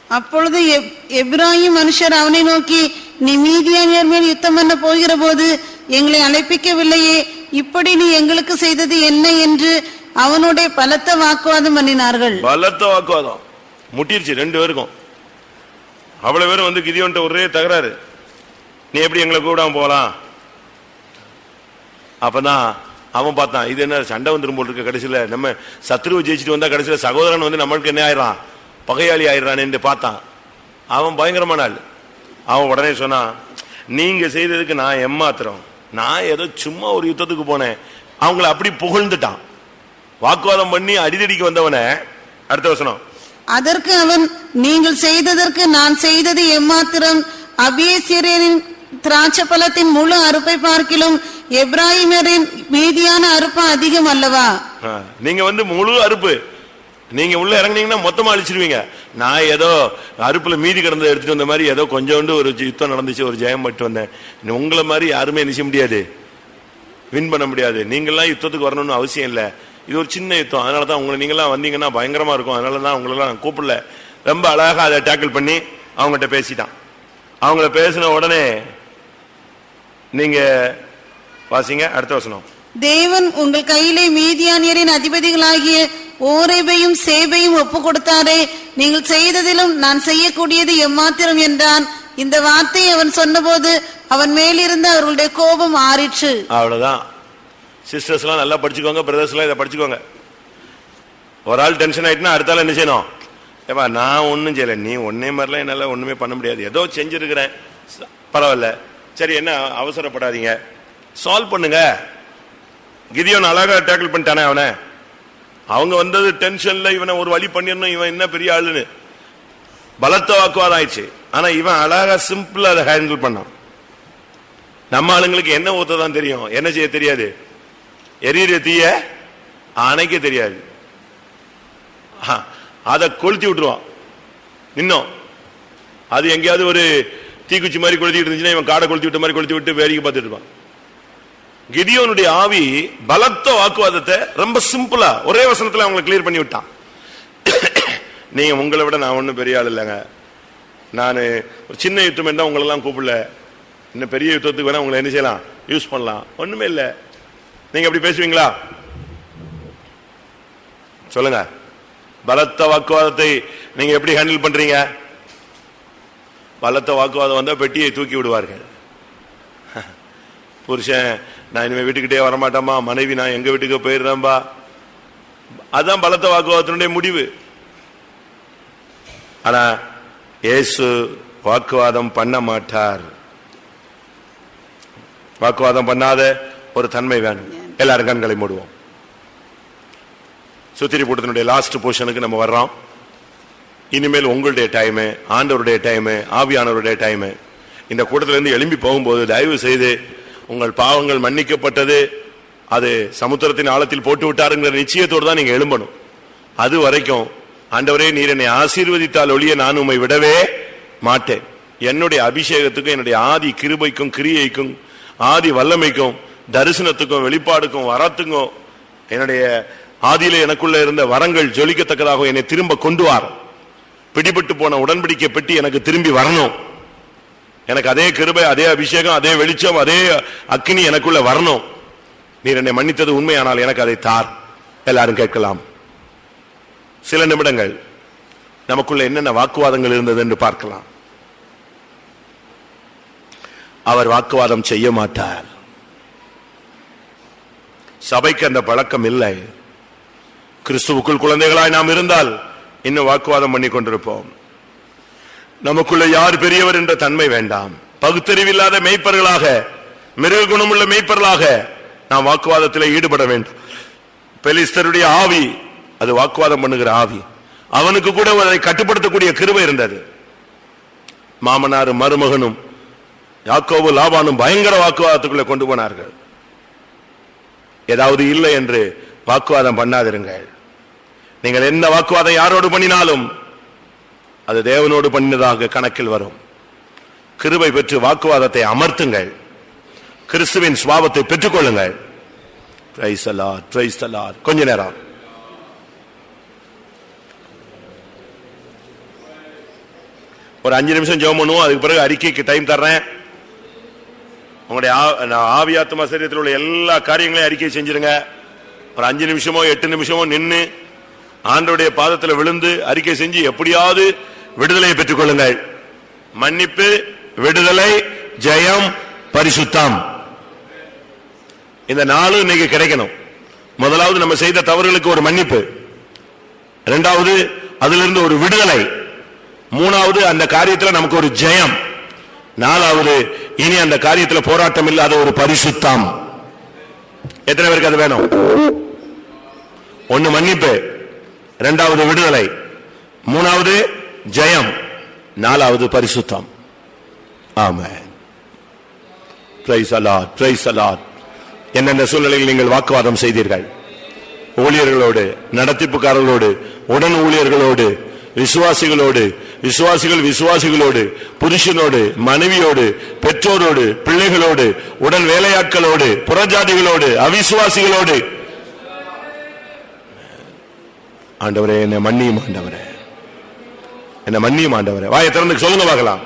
அப்பொழுது எப்- எப்பிராயீம் மனுஷர் அவனை நோக்கி நீ மீதியானியர் மேல் யுத்தம் பண்ண போகிற போது எங்களை அழைப்பிக்கவில்லையே இப்படி நீ எங்களுக்கு செய்தது என்ன? என்று அவனுடைய பலத்த வாக்குவாதம் பண்ணினார்கள். பலத்த வாக்குவாதம். முட்டிருச்சு ரெண்டு பேருக்கும். அவ்வளவு பேரும் வந்து கிதியோன்ட்ட ஒரே தகராறு. நீ எப்படி எங்களை கூப்பிடாம போலாம்? அப்பதான் அவன் பார்த்தான் இது என்ன சண்டை வந்துடும் போல் இருக்க கடைசியில. நம்ம சத்ருவை ஜெயிச்சுட்டு வந்தால் கடைசியில சகோதரன் வந்து நம்மளுக்கு என்ன ஆயிடுறான்? பகையாளி ஆயிடுறான்னு பார்த்தான். அவன் பயங்கரமான ஆள். அவன் உடனே சொன்னான் நீங்க செய்ததுக்கு நான் எம்மாத்திரம் நான் ஏதோ சும்மா ஒரு யுத்தத்துக்கு போனேன். அவங்கள அப்படி புகழ்ந்துட்டான். வாக்குவாதம் பண்ணி அடிதடிக்கு வந்தவனை அடுத்த வசனம். அதற்கு அவன் நீங்கள் செய்ததற்கு நான் செய்தது எம்மாத்திரம் அபியேசியரின் திராட்சை பழத்தின் முழு அறுப்பை பார்க்கிலும் எப்ராஹிமரின் மீதியான அறுப்பு அதிகம் அல்லவா? ஆ, நீங்க வந்து முழு அறுப்பு. நீங்க உள்ள இறங்குனீங்கன்னா மொத்தமா அழிச்சிருவீங்க. நான் ஏதோ அறுப்புல மீதி கிடந்ததை எடுத்துட்டு வந்த மாதிரி ஏதோ கொஞ்சோண்டு ஒரு யுத்தம் நடந்துச்சு ஒரு ஜெயம் பட்டு வந்தேன். உங்களை மாதிரி யாருமே நிச்சய முடியாது. வின் பண்ண முடியாது. நீங்களாம் யுத்தத்துக்கு வரணும்னு அவசியம் இல்லை. இது ஒரு சின்ன யுத்தம். அதனால தான் உங்களை நீங்களாம் வந்தீங்கன்னா பயங்கரமா இருக்கும். அதனால தான் உங்களெல்லாம் கூப்பிடல. ரொம்ப அழகாக அதை டேக்கிள் பண்ணி அவங்ககிட்ட பேசிட்டான். அவங்கள பேசின உடனே நீங்க வாசிங்க அடுத்த வசனம். தேவன் உங்கள் கையிலே மீதியானியரின் அதிபதிகளாகிய ஓரேபையும் சேபையும் ஒப்பு கொடுத்தாரே நீங்கள் செய்ததிலும் நான் செய்யக்கூடியது எம்மாத்திரம் என்றான். இந்த வார்த்தையை அவன் சொன்னபோது அவன் மேலிருந்து அவர்களுடைய கோபம் ஆறிற்று. அவ்வளவுதான். சிஸ்டர்ஸ் எல்லாம் நல்லா படிச்சுக்கோங்க பிரதர்ஸ் எல்லாம் இதை படிச்சுக்கோங்க. ஒரு ஆள் டென்ஷன் ஆயிட்டுனா அடுத்த ஆள் என்ன செய்யணும்? ஏப்பா நான் ஒன்றும் செய்யல. நீ ஒன்னே மாதிரிலாம் என்னால் ஒண்ணுமே பண்ண முடியாது. ஏதோ செஞ்சிருக்கிறேன். பரவாயில்ல. சரி என்ன அவசரப்படாதீங்க. சால்வ் பண்ணுங்க. கிதியோன் அழகா டேக்கிள் பண்ணிட்டானே அவனை. அவங்க வந்தது டென்ஷன்ல இவனை ஒரு வழி பண்ணிடணும் இவன் என்ன பெரிய ஆளுன்னு. பலத்த வாக்குவாதம் ஆயிடுச்சு. ஆனா இவன் அழகா சிம்பிளா அதை ஹேண்டில் பண்ணான். நம்ம ஆளுங்களுக்கு என்ன ஊத்ததான் தெரியும்? என்ன செய்ய தெரியாது? எரியிற தீய அணைக்க தெரியாது. அதை கொளுத்தி விட்டுருவான். இன்னும் அது எங்கேயாவது ஒரு தீக்குச்சி மாதிரி கொளுத்திட்டு இருந்துச்சுன்னா இவன் காடை கொளுத்தி விட்ட மாதிரி கொளுத்தி விட்டு வேடிக்கை பார்த்துட்டு இருப்பான். கிதியோனுடைய ஆவி பலத்த வாக்குவாதத்தை ரொம்ப சிம்பிளா ஒரே வசனத்துல அவங்களை கிளியர் பண்ணி விட்டான். நீங்க உங்களை விட நான் ஒன்றும் பெரிய ஆள் இல்லைங்க. நான் ஒரு சின்ன யுத்தம் என்ன உங்களெல்லாம் கூப்பிடல. இன்னும் பெரிய யுத்தத்துக்கு வேணா உங்களை என்ன செய்யலாம்? யூஸ் பண்ணலாம். ஒண்ணுமே இல்லை. நீங்க அப்படி பேசுவீங்களா? சொல்லுங்க. பலத்த வாக்குவாதத்தை நீங்க எப்படி ஹேண்டில் பண்றீங்க? பலத்த வாக்குவாதம் வந்தால் பெட்டியை தூக்கி விடுவார்கள். புருஷன் நான் இனிமேல் வீட்டுக்கிட்டே வரமாட்டேம்மா. மனைவி நான் எங்கள் வீட்டுக்கு போயிடுறேன்பா. அதுதான் பலத்த வாக்குவாதத்தினுடைய முடிவு. ஆனா இயேசு வாக்குவாதம் பண்ண மாட்டார். வாக்குவாதம் பண்ணாத ஒரு தன்மை வேணும். எல்லாரும் கண்களை மூடுவோம். சுத்திரி கூட்டத்தினுடைய லாஸ்ட் போர்ஷனுக்கு நம்ம வர்றோம். இனிமேல் உங்களுடைய டைமு ஆண்டவருடைய டைமு ஆவியானவருடைய டைமு இந்த கூட்டத்திலிருந்து எழும்பி போகும்போது தயவு செய்து உங்கள் பாவங்கள் மன்னிக்கப்பட்டது. அது சமுத்திரத்தின் ஆழத்தில் போட்டு விட்டாருங்கிற நிச்சயத்தோடு தான் நீங்கள் எழும்பணும். அது வரைக்கும் ஆண்டவரே நீர் என்னை ஆசீர்வதித்தால் ஒழிய நான் உம்மை விடவே மாட்டேன். என்னுடைய அபிஷேகத்துக்கும் என்னுடைய ஆதி கிருபைக்கும் கிரியைக்கும் ஆதி வல்லமைக்கும் தரிசனத்துக்கும் வெளிப்பாடுக்கும் வரத்துக்கும் என்னுடைய ஆதியில எனக்குள்ள இருந்த வரங்கள் ஜொலிக்கத்தக்கதாக என்னை திரும்ப கொண்டு வாரம். பிடிபட்டு போன உடன்படிக்கை பெட்டி எனக்கு திரும்பி வரணும். எனக்கு அதே கிருபை அதே அபிஷேகம் அதே வெளிச்சம் அதே அக்னி எனக்குள்ள வரணும். நீர் என்னை மன்னித்தது உண்மையானால் எனக்கு அதை தார். எல்லாரும் கேட்கலாம். சில நிமிடங்கள் நமக்குள்ள என்னென்ன வாக்குவாதங்கள் இருந்தது என்று பார்க்கலாம். அவர் வாக்குவாதம் செய்ய மாட்டார். சபைக்கு அந்த பழக்கம் இல்லை. கிறிஸ்துவுக்குள் குழந்தைகளாய் நாம் இருந்தால் இன்னும் வாக்குவாதம் பண்ணி கொண்டிருப்போம். நமக்குள்ள யார் பெரியவர் என்ற தன்மை வேண்டாம். பகுத்தறிவில்லாத மெய்ப்பர்களாக மிருக குணமுள்ள மெய்ப்பர்களாக நாம் வாக்குவாதத்தில் ஈடுபட வேண்டும். பெலிஸ்தருடைய ஆவி அது வாக்குவாதம் பண்ணுகிற ஆவி. அவனுக்கு கூட அதை கட்டுப்படுத்தக்கூடிய கிருவை இருந்தது. மாமனாரும் மருமகனும் யாக்கோபு லாபானும் பயங்கர வாக்குவாதத்துக்குள்ளே கொண்டு போனார்கள். ஏதாவது இல்லை என்று வாக்குவாதம் பண்ணாதிருங்கள். நீங்கள் என்ன வாக்குவாதம் யாரோடு பண்ணினாலும் அது தேவனோடு பண்ணினதாக கணக்கில் வரும். கிருபை பெற்று வாக்குவாதத்தை அமர்த்துங்கள். கிறிஸ்துவின் சுவாபத்தை பெற்றுக்கொள்ளுங்கள். Praise கொஞ்ச நேரம். ஒரு அஞ்சு நிமிஷம் ஜெபம் பண்ணுவோம் அதுக்கு பிறகு அறிக்கைக்கு டைம் தர்றேன். உங்களுடைய ஆ- நான் ஆவியாத்மா சரீரத்தில் உள்ள எல்லா காரியங்களையும் அறிக்கை செஞ்சிருங்க. ஒரு அஞ்சு நிமிஷமோ எட்டு நிமிஷமோ நின்று ஆண்டவருடைய பாதத்தில் விழுந்து அறிக்கை செஞ்சு எப்படியாவது விடுதலையை பெற்றுக் கொள்ளுங்கள். மன்னிப்பு விடுதலை ஜெயம் பரிசுத்தம். இந்த நாளும் இன்னைக்கு கிடைக்கணும். முதலாவது நம்ம செய்த தவறுகளுக்கு ஒரு மன்னிப்பு. இரண்டாவது அதிலிருந்து ஒரு விடுதலை. மூணாவது அந்த காரியத்துல நமக்கு ஒரு ஜெயம். நாலாவது இனி அந்த காரியத்துல போராட்டம் இல்லாத ஒரு பரிசுத்தம். எத்தனை பேருக்கு அது வேணும்? ஒன்னு மன்னிப்பு. இரண்டாவது விடுதலை. மூணாவது ஜெயம். நாலாவது பரிசுத்தம். ஆமென். என்னென்ன சூழ்நிலையில் நீங்கள் வாக்குவாதம் செய்தீர்கள்? ஊழியர்களோடு நடத்திப்புக்காரர்களோடு உடன் ஊழியர்களோடு விசுவாசிகளோடு விசுவாசிகள் விசுவாசிகளோடு புருஷனோடு மனைவியோடு பெற்றோரோடு பிள்ளைகளோடு உடன் வேலையாட்களோடு புறஜாதிகளோடு அவிசுவாசிகளோடு ஆண்டவரே என்னை மன்னியும் ஆண்டவரே. என்ன மன்னியும் ஆண்டவரே. வாயை திறந்து சொல்லுங்க பார்க்கலாம்.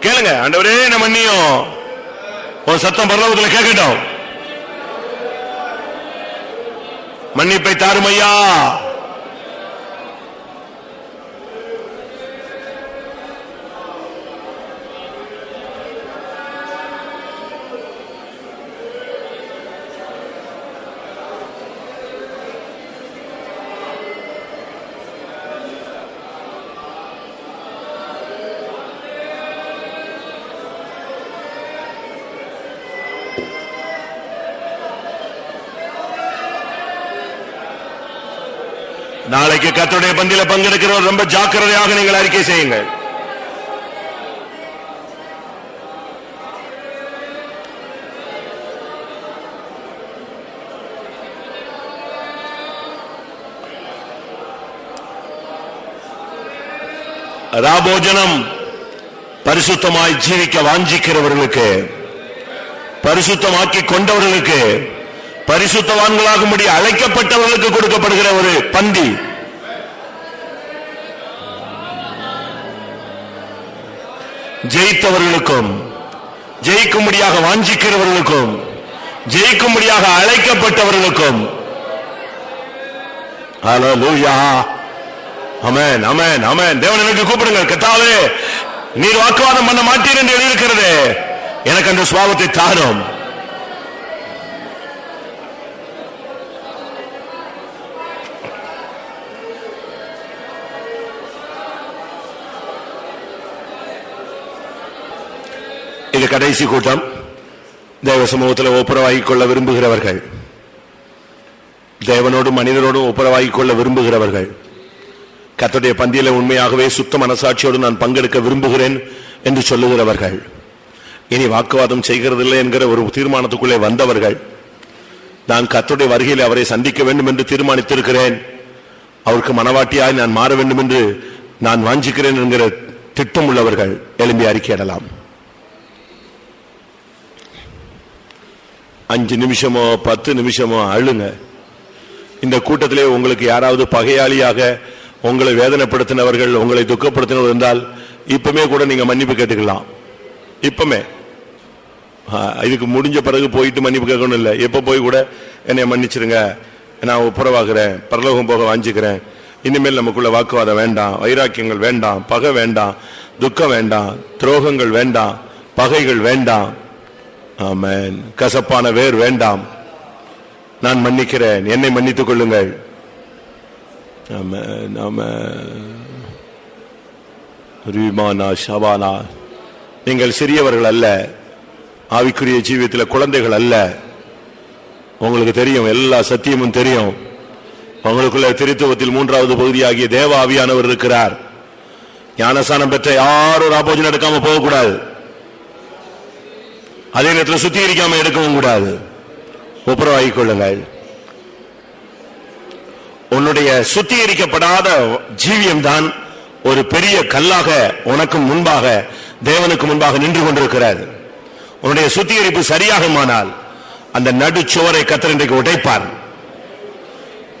கேளுங்க ஆண்டவரே என்ன மன்னியும். உன் சத்தம் பரலோகத்துல கேட்கட்டும். மன்னிப்பை தாரும் ஐயா. நாளைக்கு பந்தியில பங்கெடுக்கிறவர் ரொம்ப ஜாக்கிரதையாக நீங்கள் அறிக்கை செய்யுங்கள். ராபோஜனம் பரிசுத்தமாய் ஜீவிக்க வாஞ்சிக்கிறவர்களுக்கு பரிசுத்தமாக்கி கொண்டவர்களுக்கு பரிசுத்தவான்களாகும்படி அழைக்கப்பட்டவர்களுக்கு கொடுக்கப்படுகிற ஒரு பந்தி. ஜெயித்தவர்களுக்கும் ஜெயிக்கும்படியாக வாஞ்சிக்கிறவர்களுக்கும் ஜெயிக்கும்படியாக அழைக்கப்பட்டவர்களுக்கும். ஹalleluya அமேன் அமேன் அமேன் தேவன் எனக்கு கூப்பிடுங்க கத்தாவே நீர் வாக்குவாதம் பண்ண மாட்டீர் என்று எழுதியிருக்கிறது. எனக்கு அந்த சுவாபத்தை தாரும். இது கடைசி கூட்டம் தேவ சமூகத்தில் ஒப்புரவாகிக் கொள்ள விரும்புகிறவர்கள். தேவனோடும் மனிதனோடும் ஒப்புரவாகிக் கொள்ள விரும்புகிறவர்கள். கத்தோடைய பந்தியில உண்மையாகவே சுத்த மனசாட்சியோடு நான் பங்கெடுக்க விரும்புகிறேன் என்று சொல்லுகிறவர்கள். இனி வாக்குவாதம் செய்கிறதில்லை என்கிற ஒரு தீர்மானத்துக்குள்ளே வந்தவர்கள். நான் கத்தோடைய வருகையில் அவரை சந்திக்க வேண்டும் என்று தீர்மானித்திருக்கிறேன். அவருக்கு மனவாட்டியாய் நான் மாற வேண்டும் என்று நான் வாஞ்சிக்கிறேன் என்கிற திட்டம் உள்ளவர்கள். எழும்பி அறிக்கையிடலாம். அஞ்சு நிமிஷமோ பத்து நிமிஷமோ அழுங்க. இந்த கூட்டத்திலே உங்களுக்கு யாராவது பகையாளியாக உங்களை வேதனைப்படுத்தினவர்கள் உங்களை துக்கப்படுத்தினவர் இருந்தால் இப்பமே கூட நீங்க மன்னிப்பு கேட்டுக்கலாம். இப்பமே இதுக்கு முடிஞ்ச பிறகு போயிட்டு மன்னிப்பு கேட்கணும் இல்லை. எப்ப போய் கூட என்னை மன்னிச்சிருங்க. நான் ஒப்புரவாகிறேன் பரலோகம் போக வாஞ்சிக்கிறேன். இனிமேல் நமக்குள்ள வாக்குவாதம் வேண்டாம். வைராக்கியங்கள் வேண்டாம். பகை வேண்டாம். துக்கம் வேண்டாம். துரோகங்கள் வேண்டாம். பகைகள் வேண்டாம். ஆமேன். கசப்பான வேர் வேண்டாம். நான் மன்னிக்கிறேன். என்னை மன்னித்துக் கொள்ளுங்கள். ரீமானா ஷபானா. நீங்கள் சிறியவர்கள் அல்ல. ஆவிக்குரிய ஜீவியத்தில் குழந்தைகள் அல்ல. உங்களுக்கு தெரியும் எல்லா சத்தியமும் தெரியும். உங்களுக்குள்ள திருத்துவத்தில் மூன்றாவது பகுதியாகிய தேவ ஆவியானவர் இருக்கிறார். ஞானசானம் பெற்ற யாரும் ராபோஜனம் எடுக்காம போகக்கூடாது. அதே நேரத்தில் சுத்திகரிக்காம எடுக்கவும் கூடாது. ஒப்புரவாகிக் கொள்ளுங்கள். உன்னுடைய சுத்திகரிக்கப்படாத ஜீவியம் தான் ஒரு பெரிய கல்லாக உனக்கு முன்பாக தேவனுக்கு முன்பாக நின்று கொண்டிருக்கிறது. உன்னுடைய சுத்திகரிப்பு சரியாகுமானால் அந்த நடுச்சுவரை கத்தர் இன்றைக்கு உடைப்பார்.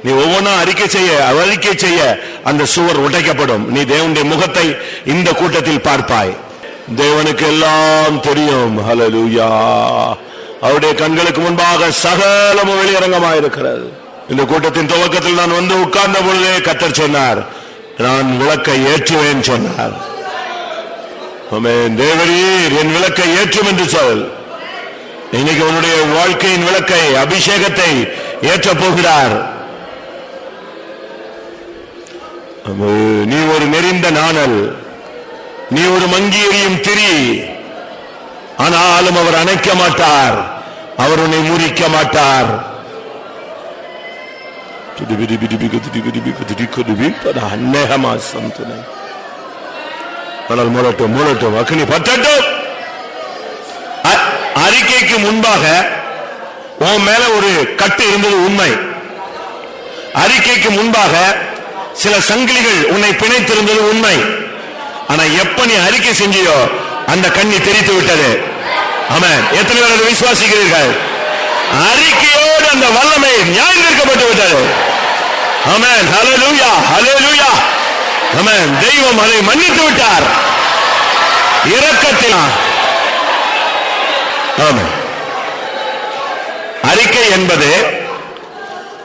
நீ ஒவ்வொன்றா அறிக்கை செய்ய அறிக்கை செய்ய அந்த சுவர் உடைக்கப்படும். நீ தேவனுடைய முகத்தை இந்த கூட்டத்தில் பார்ப்பாய். தேவனுக்கு எல்லாம் தெரியும். ஹலலூயா அவருடைய கண்களுக்கு முன்பாக சகலமும் வெளியரங்கமாக இருக்கிறது இந்த கூட்டத்தின் துவக்கத்தில் நான் வந்து உட்கார்ந்த பொழுதே கத்தர் சொன்னார். நான் விளக்கை ஏற்றுவேன் சொன்னார். தேவரீர் என் விளக்கை ஏற்றும் என்று சொல். இன்னைக்கு உன்னுடைய வாழ்க்கையின் விளக்கை அபிஷேகத்தை ஏற்றப் போகிறார். நீ ஒரு நெறிந்த நாணல். நீ ஒரு மங்கி எறியும் திரி. ஆனாலும் அவர் அணைக்க மாட்டார். அவர் உன்னை முறிக்க மாட்டார். அநேகமா சந்துனை. ஆனால் மூடட்டும் மூடட்டும் அக்னி பற்றட்டும் அறிக்கைக்கு முன்பாக உன் மேல ஒரு கட்டு இருந்தது உண்மை. அறிக்கைக்கு முன்பாக சில சங்கிலிகள் உன்னை பிணைத்திருந்தது உண்மை. ஆனா எப்ப நீ அறிக்கை செஞ்சியோ அந்த கண்ணி தெரித்து விட்டது. ஆமென். எத்தனை பேர் அதை விசுவாசிக்கிறீர்கள்? அறிக்கையோடு அந்த வல்லமை நியாயந்திருக்கப்பட்டு விட்டது. லூயா ஹalleluya லூயா ஆமென். தெய்வம் அதை மன்னித்து விட்டார். இரக்கத்தில் ஆமென். அறிக்கை என்பது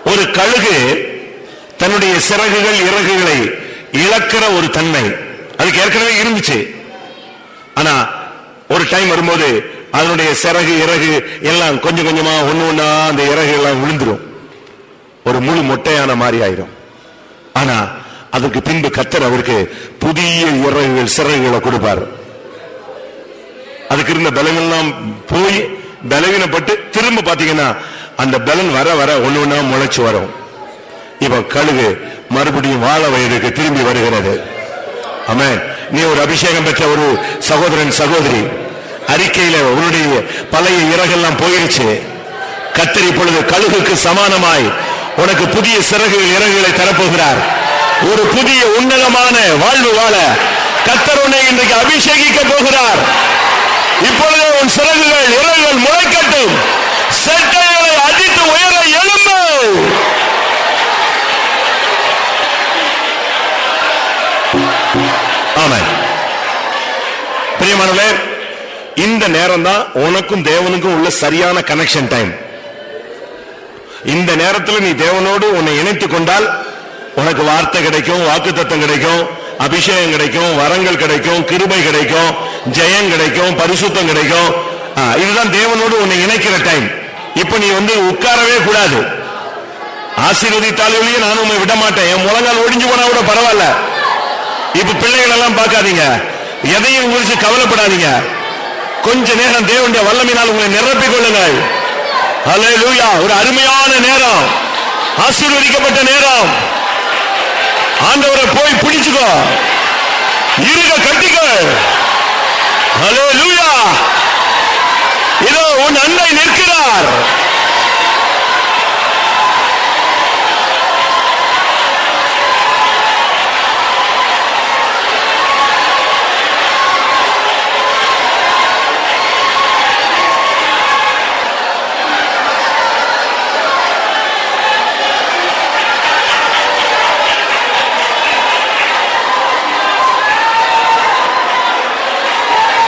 ஒரு கழுகு தன்னுடைய சிறகுகள் இறகுகளை இழக்கிற ஒரு தன்மை. அதுக்கு ஏற்கனவே இருந்துச்சு. ஆனா ஒரு டைம் வரும்போது அதனுடைய சிறகு இறகு எல்லாம் கொஞ்சம் கொஞ்சமா ஒண்ணு ஒன்னா அந்த இறகு எல்லாம் விழுந்துரும். ஒரு முழு மொட்டையான மாதிரி ஆயிரும். ஆனா அதுக்கு பின்பு கத்தர் அவருக்கு புதிய இறகுகள் சிறகுகளை கொடுப்பார். அதுக்கு இருந்த பலங்கள்லாம் போய் பலவீனப்பட்டு திரும்ப பாத்தீங்கன்னா அந்த பலன் வர வர ஒண்ணு ஒன்னா முளைச்சு வரும். இப்ப கழுகு மறுபடியும் வாழ வயதுக்கு திரும்பி வருகிறது. ஆமென். நீ ஒரு அபிஷேகம் பெற்ற ஒரு சகோதரன் சகோதரி அறிக்கையில உன்னுடைய பழைய இறகெல்லாம் போயிருச்சு. கத்தர் இப்பொழுது கழுகுக்கு சமானமாய் உனக்கு புதிய சிறகுகள் இறகுகளை தரப்போகிறார். ஒரு புதிய உன்னதமான வாழ்வு வாழ கத்தர் உன்னை இன்றைக்கு அபிஷேகிக்க போகிறார். இப்பொழுது உன் சிறகுகள் இறகுகள் முளைக்கட்டும். செட்டைகளை அடித்து உயர எழும்பு. ஆமா பிரியமானவர்களே இந்த நேரம் தான் உனக்கும் தேவனுக்கும் உள்ள சரியான கனெக்ஷன் டைம் இந்த நேரத்தில் நீ தேவனோடு உன்னை இணைத்துக் கொண்டால் உனக்கு வார்த்தை கிடைக்கும் வாக்குத்தத்தம் கிடைக்கும் அபிஷேகம் கிடைக்கும் வரங்கள் கிடைக்கும் கிருபை கிடைக்கும் ஜெயம் கிடைக்கும் பரிசுத்தம் கிடைக்கும். இதுதான் தேவனோடு உன்னை இணைக்கிற டைம் இப்ப நீ வந்து உட்காரவே கூடாது. ஆசீர்வதித்தாலே நானும் உண்மை விட மாட்டேன் என் முழங்கால் ஒடிஞ்சு போனா கூட பரவாயில்ல. இப்ப பிள்ளைகள் எல்லாம் பார்க்காதீங்க. எதையும் குறித்து கவலைப்படாதீங்க. கொஞ்ச நேரம் தேவனுடைய வல்லமையினால் உங்களை நிரப்பிக் கொள்ளுங்கள். ஒரு அருமையான நேரம். ஆசீர்வதிக்கப்பட்ட நேரம். ஆண்டவரை போய் பிடிச்சுக்கோ. இருக ஹலோ லூயா இதோ உன் அன்னை நிற்கிறார்.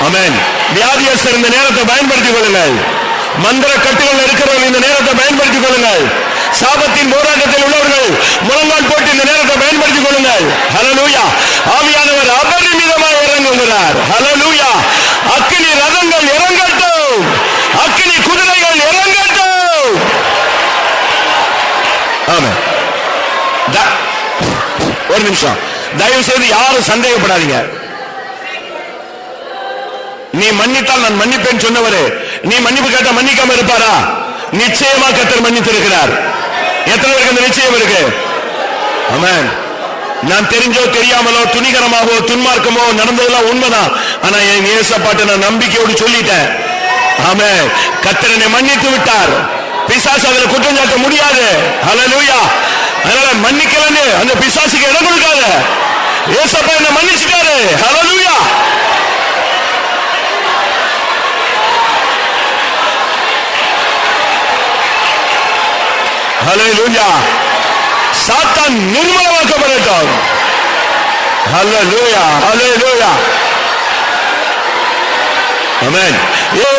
வியாதியஸ்தர் இந்த நேரத்தை பயன்படுத்திக் கொள்ளுங்கள். மந்திர கட்டுகள் இருக்கிறவர்கள் இந்த நேரத்தை பயன்படுத்திக் கொள்ளுங்கள். சாபத்தின் போராட்டத்தில் உள்ளவர்கள் முழங்கால் போட்டு இந்த நேரத்தை பயன்படுத்திக் கொள்ளுங்கள். ஹலலூயா ஆவியானவர் அபரிமிதமாக இறங்குகிறார். ஹலலூயா அக்கினி ரதங்கள் இறங்கட்டும். அக்கினி குதிரைகள் இறங்கட்டும். ஆமா த- ஒரு நிமிஷம். தயவு செய்து யாரும் சந்தேகப்படாதீங்க. நீ மன்னித்தால் நான் மன்னிப்பேன் சொன்னவரு. நீ மன்னிப்பு கேட்ட மன்னிக்காம இருப்பாரா? நிச்சயமா கத்தர் மன்னித்திருக்கிறார். எத்தனை பேருக்கு அந்த நிச்சயம் இருக்கு? ஆமென். நான் தெரிஞ்சோ தெரியாமலோ துணிகரமாகவோ துன்மார்க்கமோ நடந்ததெல்லாம் உண்மைதான். ஆனா என் ஏசப்பாட்ட நான் நம்பிக்கையோடு சொல்லிட்டேன். ஆமே கத்தரனை மன்னித்து விட்டார். பிசாசு அதுல குற்றம் சாட்ட முடியாது. அலலூயா அதனால மன்னிக்கலன்னு அந்த பிசாசுக்கு இடம் கொடுக்காத. ஏசப்பா என்ன மன்னிச்சுட்டாரு. அலலூயா ஹalleluya சாத்தான் நிர்மலமாக்கப்படட்டும் ஹalleluya ஹalleluya ஆமென் ஏ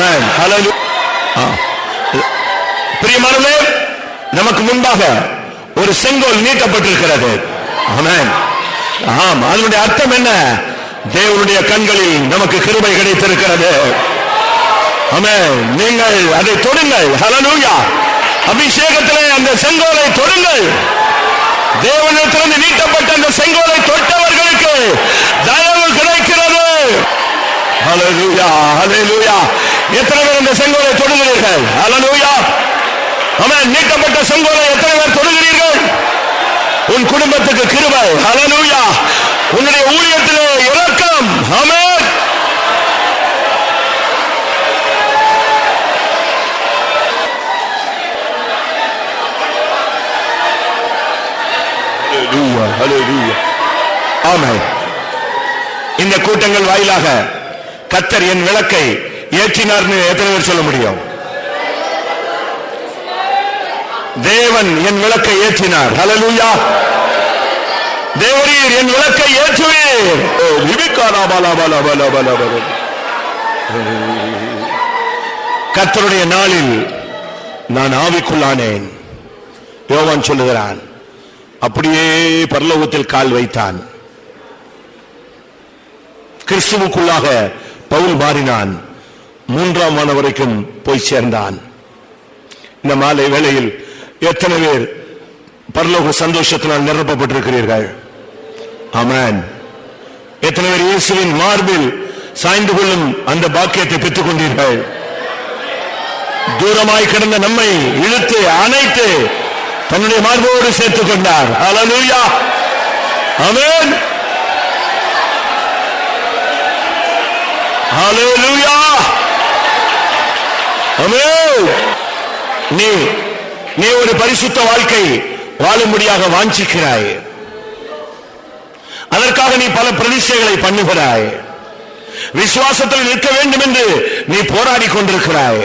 ஆமென். பிரியமானவர்களே நமக்கு முன்பாக ஒரு செங்கோல் நீட்டப்பட்டிருக்கிறது. ஆமென். ஆம் அதனுடைய அர்த்தம் என்ன? தேவனுடைய கண்களில் நமக்கு கிருபை கிடைத்திருக்கிறது. நீங்கள் அதை தொடுங்கள். ஹalleluya அபிஷேகத்திலே அந்த செங்கோலை தொடுங்கள். தேவனிடத்திலிருந்து நீட்டப்பட்ட அந்த செங்கோலை தொட்டவர்களுக்கு தயவு கிடைக்கிறது. ஹalleluya லூயா எத்தனை பேர் இந்த செங்கோலை தொடுகிறீர்கள்? அலலூயா அவன் நீட்டப்பட்ட செங்கோலை எத்தனை பேர் தொடுகிறீர்கள்? உன் குடும்பத்துக்கு கிருபை. அலலூயா உன்னுடைய ஊழியத்திலே இறக்கம் அமேன் ஹalleluya இந்த கூட்டங்கள் வாயிலாக கத்தர் என் விளக்கை ஏற்றினார்னு எத்தனை பேர் சொல்ல முடியும்? தேவன் என் விளக்கை ஏற்றினார். ஹலலூயா தேவரீர் என் விளக்கை ஏற்றுவீர். கத்தருடைய நாளில் நான் ஆவிக்குள்ளானேன். யோவான் சொல்லுகிறான் அப்படியே பரலோகத்தில் கால் வைத்தான். கிறிஸ்துவுக்குள்ளாக பவுல் மாறினான் மூன்றாம் ஆன வரைக்கும் போய் சேர்ந்தான். இந்த மாலை வேளையில் எத்தனை பேர் பரலோக சந்தோஷத்தினால் நிரப்பப்பட்டிருக்கிறீர்கள்? அமேன் எத்தனை பேர் இயேசுவின் மார்பில் சாய்ந்து கொள்ளும் அந்த பாக்கியத்தை பெற்றுக் கொண்டீர்கள் தூரமாய் கிடந்த நம்மை இழுத்து அணைத்து தன்னுடைய மார்போடு சேர்த்துக் கொண்டார். ஹalleluya ஆமென் ஹalleluya நீ நீ ஒரு பரிசுத்த வாழ்க்கை வாழும்படியாக வாஞ்சிக்கிறாய். அதற்காக நீ பல பிரதிஷ்டைகளை பண்ணுகிறாய். விசுவாசத்தில் நிற்க வேண்டும் என்று நீ போராடி கொண்டிருக்கிறாய்.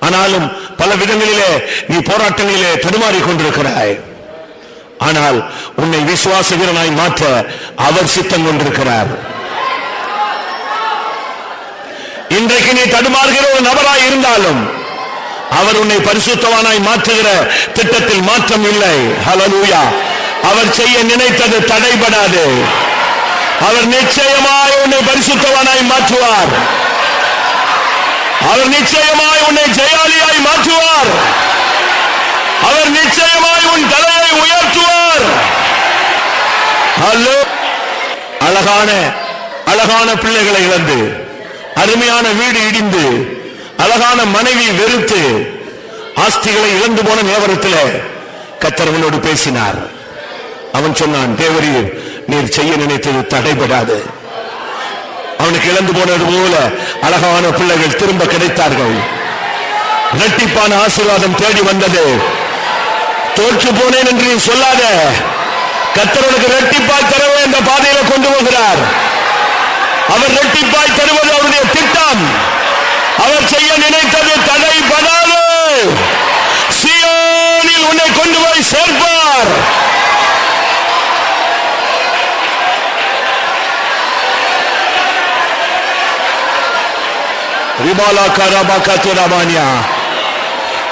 ஆனாலும் பல விதங்களிலே நீ போராட்டங்களிலே தடுமாறி கொண்டிருக்கிறாய். ஆனால் உன்னை விசுவாச வீரனாய் மாற்ற அவர் சித்தம் கொண்டிருக்கிறார். இன்றைக்கு நீ தடுமாறுகிற ஒரு நபராய் இருந்தாலும் அவர் உன்னை பரிசுத்தவானாய் மாற்றுகிற திட்டத்தில் மாற்றம் இல்லை. ஹலலூயா அவர் செய்ய நினைத்தது தடைபடாது. அவர் நிச்சயமாய் உன்னை பரிசுத்தவானாய் மாற்றுவார். அவர் நிச்சயமாய் உன்னை ஜெயாலியாய் மாற்றுவார். அவர் நிச்சயமாய் உன் தலையை உயர்த்துவார். அழகான அழகான பிள்ளைகளை இழந்து அருமையான வீடு இடிந்து அழகான மனைவி வெறுத்து ஆஸ்திகளை இழந்து போன நேவரத்தில் கத்தரவனோடு பேசினார். அவன் சொன்னான் தேவரீர் நீர் செய்ய நினைத்தது தடைபடாது. அவனுக்கு இழந்து போனது போல அழகான பிள்ளைகள் திரும்ப கிடைத்தார்கள். இரட்டிப்பான ஆசீர்வாதம் தேடி வந்தது. தோற்று போனேன் என்று சொல்லாத கத்தரவனுக்கு இரட்டிப்பாய் தரவே இந்த பாதையில கொண்டு போகிறார். அவர் ரெட்டிப்பாய் தருவது அவருடைய திட்டம். அவர் செய்ய நினைத்தது தடைபடாது. சியோனில் உன்னை கொண்டு போய் சேர்ப்பார்.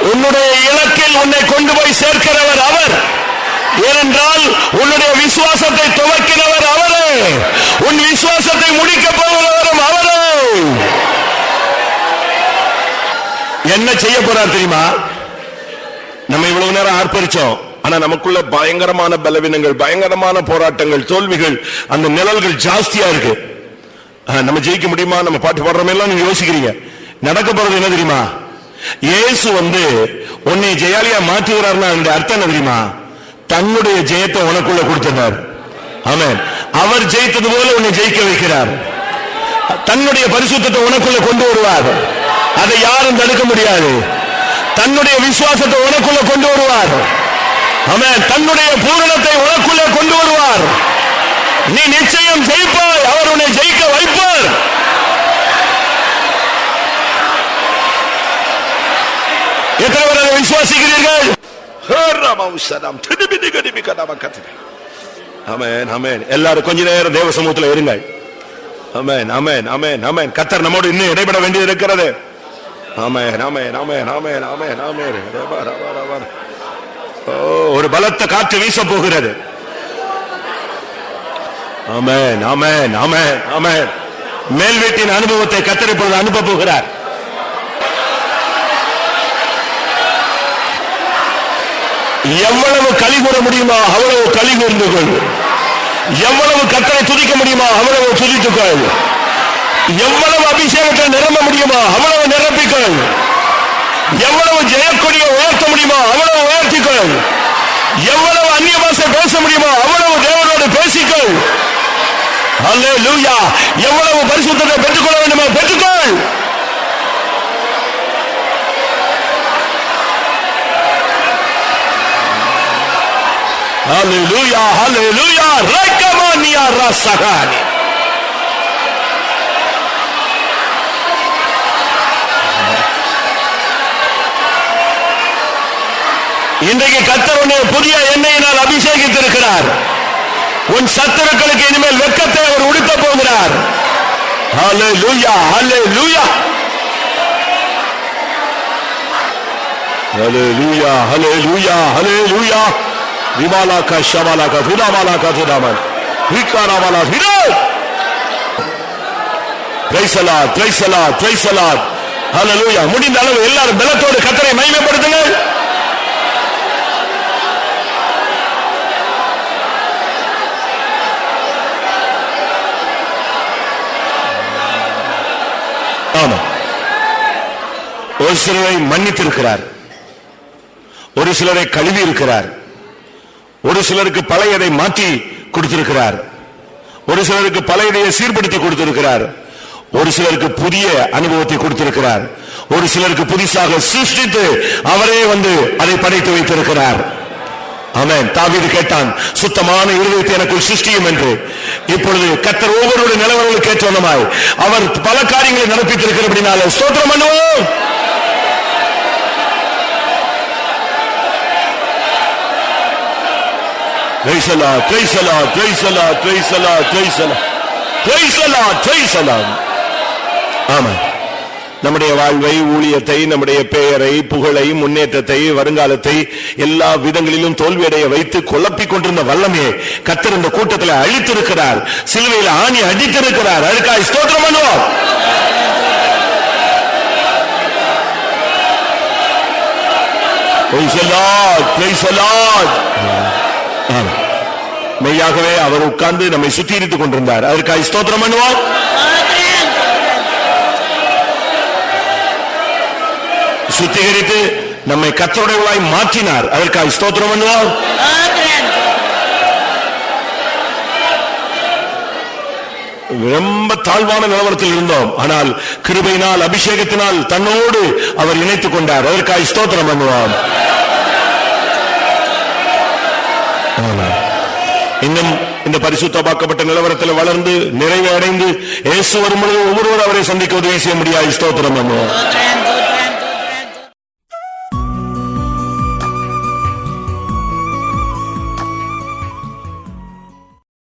உன்னுடைய இலக்கில் உன்னை கொண்டு போய் சேர்க்கிறவர் அவர். ஏனென்றால் உன்னுடைய விசுவாசத்தை துவக்கினவர் அவரே. உன் விசுவாசத்தை முடிக்கப் போகிறவரும் அவரே. என்ன செய்ய போறார் தெரியுமா? நம்ம இவ்வளவு நேரம் ஆர்ப்பரிச்சோம். ஆனா நமக்குள்ள பயங்கரமான பலவீனங்கள் பயங்கரமான போராட்டங்கள் தோல்விகள் அந்த நிழல்கள் ஜாஸ்தியா இருக்கு. நம்ம ஜெயிக்க முடியுமா? நம்ம பாட்டு பாடுறோம் எல்லாம் நீங்க யோசிக்கிறீங்க. நடக்க போறது என்ன தெரியுமா? இயேசு வந்து உன்னை ஜெயாலியா மாற்றுகிறார்னா அந்த அர்த்தம் என்ன தெரியுமா? தன்னுடைய ஜெயத்தை உனக்குள்ள கொடுத்திருந்தார். ஆமாம் அவர் ஜெயித்தது போல உன்னை ஜெயிக்க வைக்கிறார். தன்னுடைய பரிசுத்தத்தை உனக்குள்ள கொண்டு வருவார். அதை யாரும் தடுக்க முடியாது. தன்னுடைய விசுவாசத்தை உனக்குள்ள கொண்டு வருவார். அவன் தன்னுடைய பூரணத்தை உனக்குள்ள கொண்டு வருவார். நீ நிச்சயம் ஜெயிப்பாய். அவர் உன்னை ஜெயிக்க வைப்பார். எத்தனை பேர் அதை விசுவாசிக்கிறீர்கள் அமேன் அமேன் எல்லாரும் கொஞ்ச நேரம் தேவ சமூகத்தில் இருங்கள். அமேன் அமேன் அமேன் அமேன் கத்தர் நம்மோடு இன்னும் இடைபெற வேண்டியது இருக்கிறது அமேன் அமேன் அமேன் அமேன் அமேன் அமேன் ஓ ஒரு பலத்த காற்று வீச போகிறது. அமேன் அமேன் அமேன் அமேன் மேல் வீட்டின் அனுபவத்தை கத்தர் இப்பொழுது அனுப்ப போகிறார். எவ்வளவு களி கூற முடியுமா அவ்வளவு களி கூர்ந்து கொள். எவ்வளவு கத்தரை துதிக்க முடியுமா அவ்வளவு துதித்துக் கொள். எவ்வளவு அபிஷேகத்தை நிரம்ப முடியுமா அவ்வளவு நிரப்பிக்கொள். எவ்வளவு ஜெயக்கொடியை உயர்த்த முடியுமா அவ்வளவு உயர்த்திக்கொள். எவ்வளவு அந்நிய பாஷை பேச முடியுமா அவ்வளவு தேவனோடு அல்ல லுய்யா எவ்வளவு பரிசுத்தத்தை பெற்றுக்கொள்ள வேண்டுமா பெற்றுக்கொள். Hallelujah, hallelujah. Rekamania rasagani. இன்றைக்கு கர்த்தர் உன்னை புதிய எண்ணெயினால் அபிஷேகித்திருக்கிறார் உன் சத்துருக்களுக்கு இனிமேல் வெக்கத்தை அவர் உடுத்த போகிறார் ஹலே லூயா hallelujah hallelujah hallelujah hallelujah விதாமன் ஷமாலாக்கா விரோ praise Allah praise Allah praise Allah ஹalleluya முடிந்த அளவு எல்லாரும் பலத்தோடு கத்தரை மகிமைப்படுத்துங்கள். ஆமா. ஒரு சிலரை மன்னித்திருக்கிறார். ஒரு சிலரை கழுவி இருக்கிறார் ஒரு சிலருக்கு பழையதை மாற்றி கொடுத்திருக்கிறார். ஒரு சிலருக்கு பழையதையை சீர்படுத்தி கொடுத்திருக்கிறார். ஒரு சிலருக்கு புதிய அனுபவத்தை கொடுத்திருக்கிறார். ஒரு சிலருக்கு புதுசாக சிருஷ்டித்து அவரே வந்து அதை படைத்து வைத்திருக்கிறார். அவன் தாவீது கேட்டான் சுத்தமான இருதயத்தை எனக்குள் சிருஷ்டியும் என்று. இப்பொழுது கத்தர் ஒவ்வொருடைய நிலவரங்களுக்கு ஏற்றமாய் அவர் பல காரியங்களை நடப்பித்திருக்கிறபடினால ஸ்தோத்திரம் பண்ணுவோம் Praise the Lord, praise the Lord, praise the Lord, praise the Lord, praise the Lord. Praise the Lord, praise the Lord. ஆமா நம்முடைய வாழ்வை ஊழியத்தை நம்முடைய பெயரை புகழை முன்னேற்றத்தை வருங்காலத்தை எல்லா விதங்களிலும் தோல்வியடைய வைத்து குழப்பிக் கொண்டிருந்த வல்லமையை கத்தர் இந்த கூட்டத்தில் அழித்திருக்கிறார் சிலுவையில் ஆணி அடித்திருக்கிறார் அதுக்காக ஸ்தோத்திரம் பண்ணுவோம் Praise the Lord, praise the Lord. மெய்யாகவே அவர் உட்கார்ந்து நம்மை சுத்திரித்துக் கொண்டிருந்தார். அதற்காக ஸ்தோத்திரம் பண்ணுவோம் சுத்திகரித்து நம்மை கத்தருடையவளாய் மாற்றினார். அதற்காக ஸ்தோத்திரம் பண்ணுவோம் ரொம்ப தாழ்வான நிலவரத்தில் இருந்தோம். ஆனால் கிருபையினால் அபிஷேகத்தினால் தன்னோடு அவர் இணைத்துக் கொண்டார். அதற்காக ஸ்தோத்திரம் பண்ணுவோம் ஆமா இன்னும் இந்த பரிசுத்தமாக்கப்பட்ட நிலவரத்தில் வளர்ந்து நிறைவு அடைந்து இயேசு வரும்பொழுது ஒவ்வொருவர் அவரை சந்திக்க உதவி செய்ய முடியாது. ஸ்தோத்திரம் பண்ணுவோம்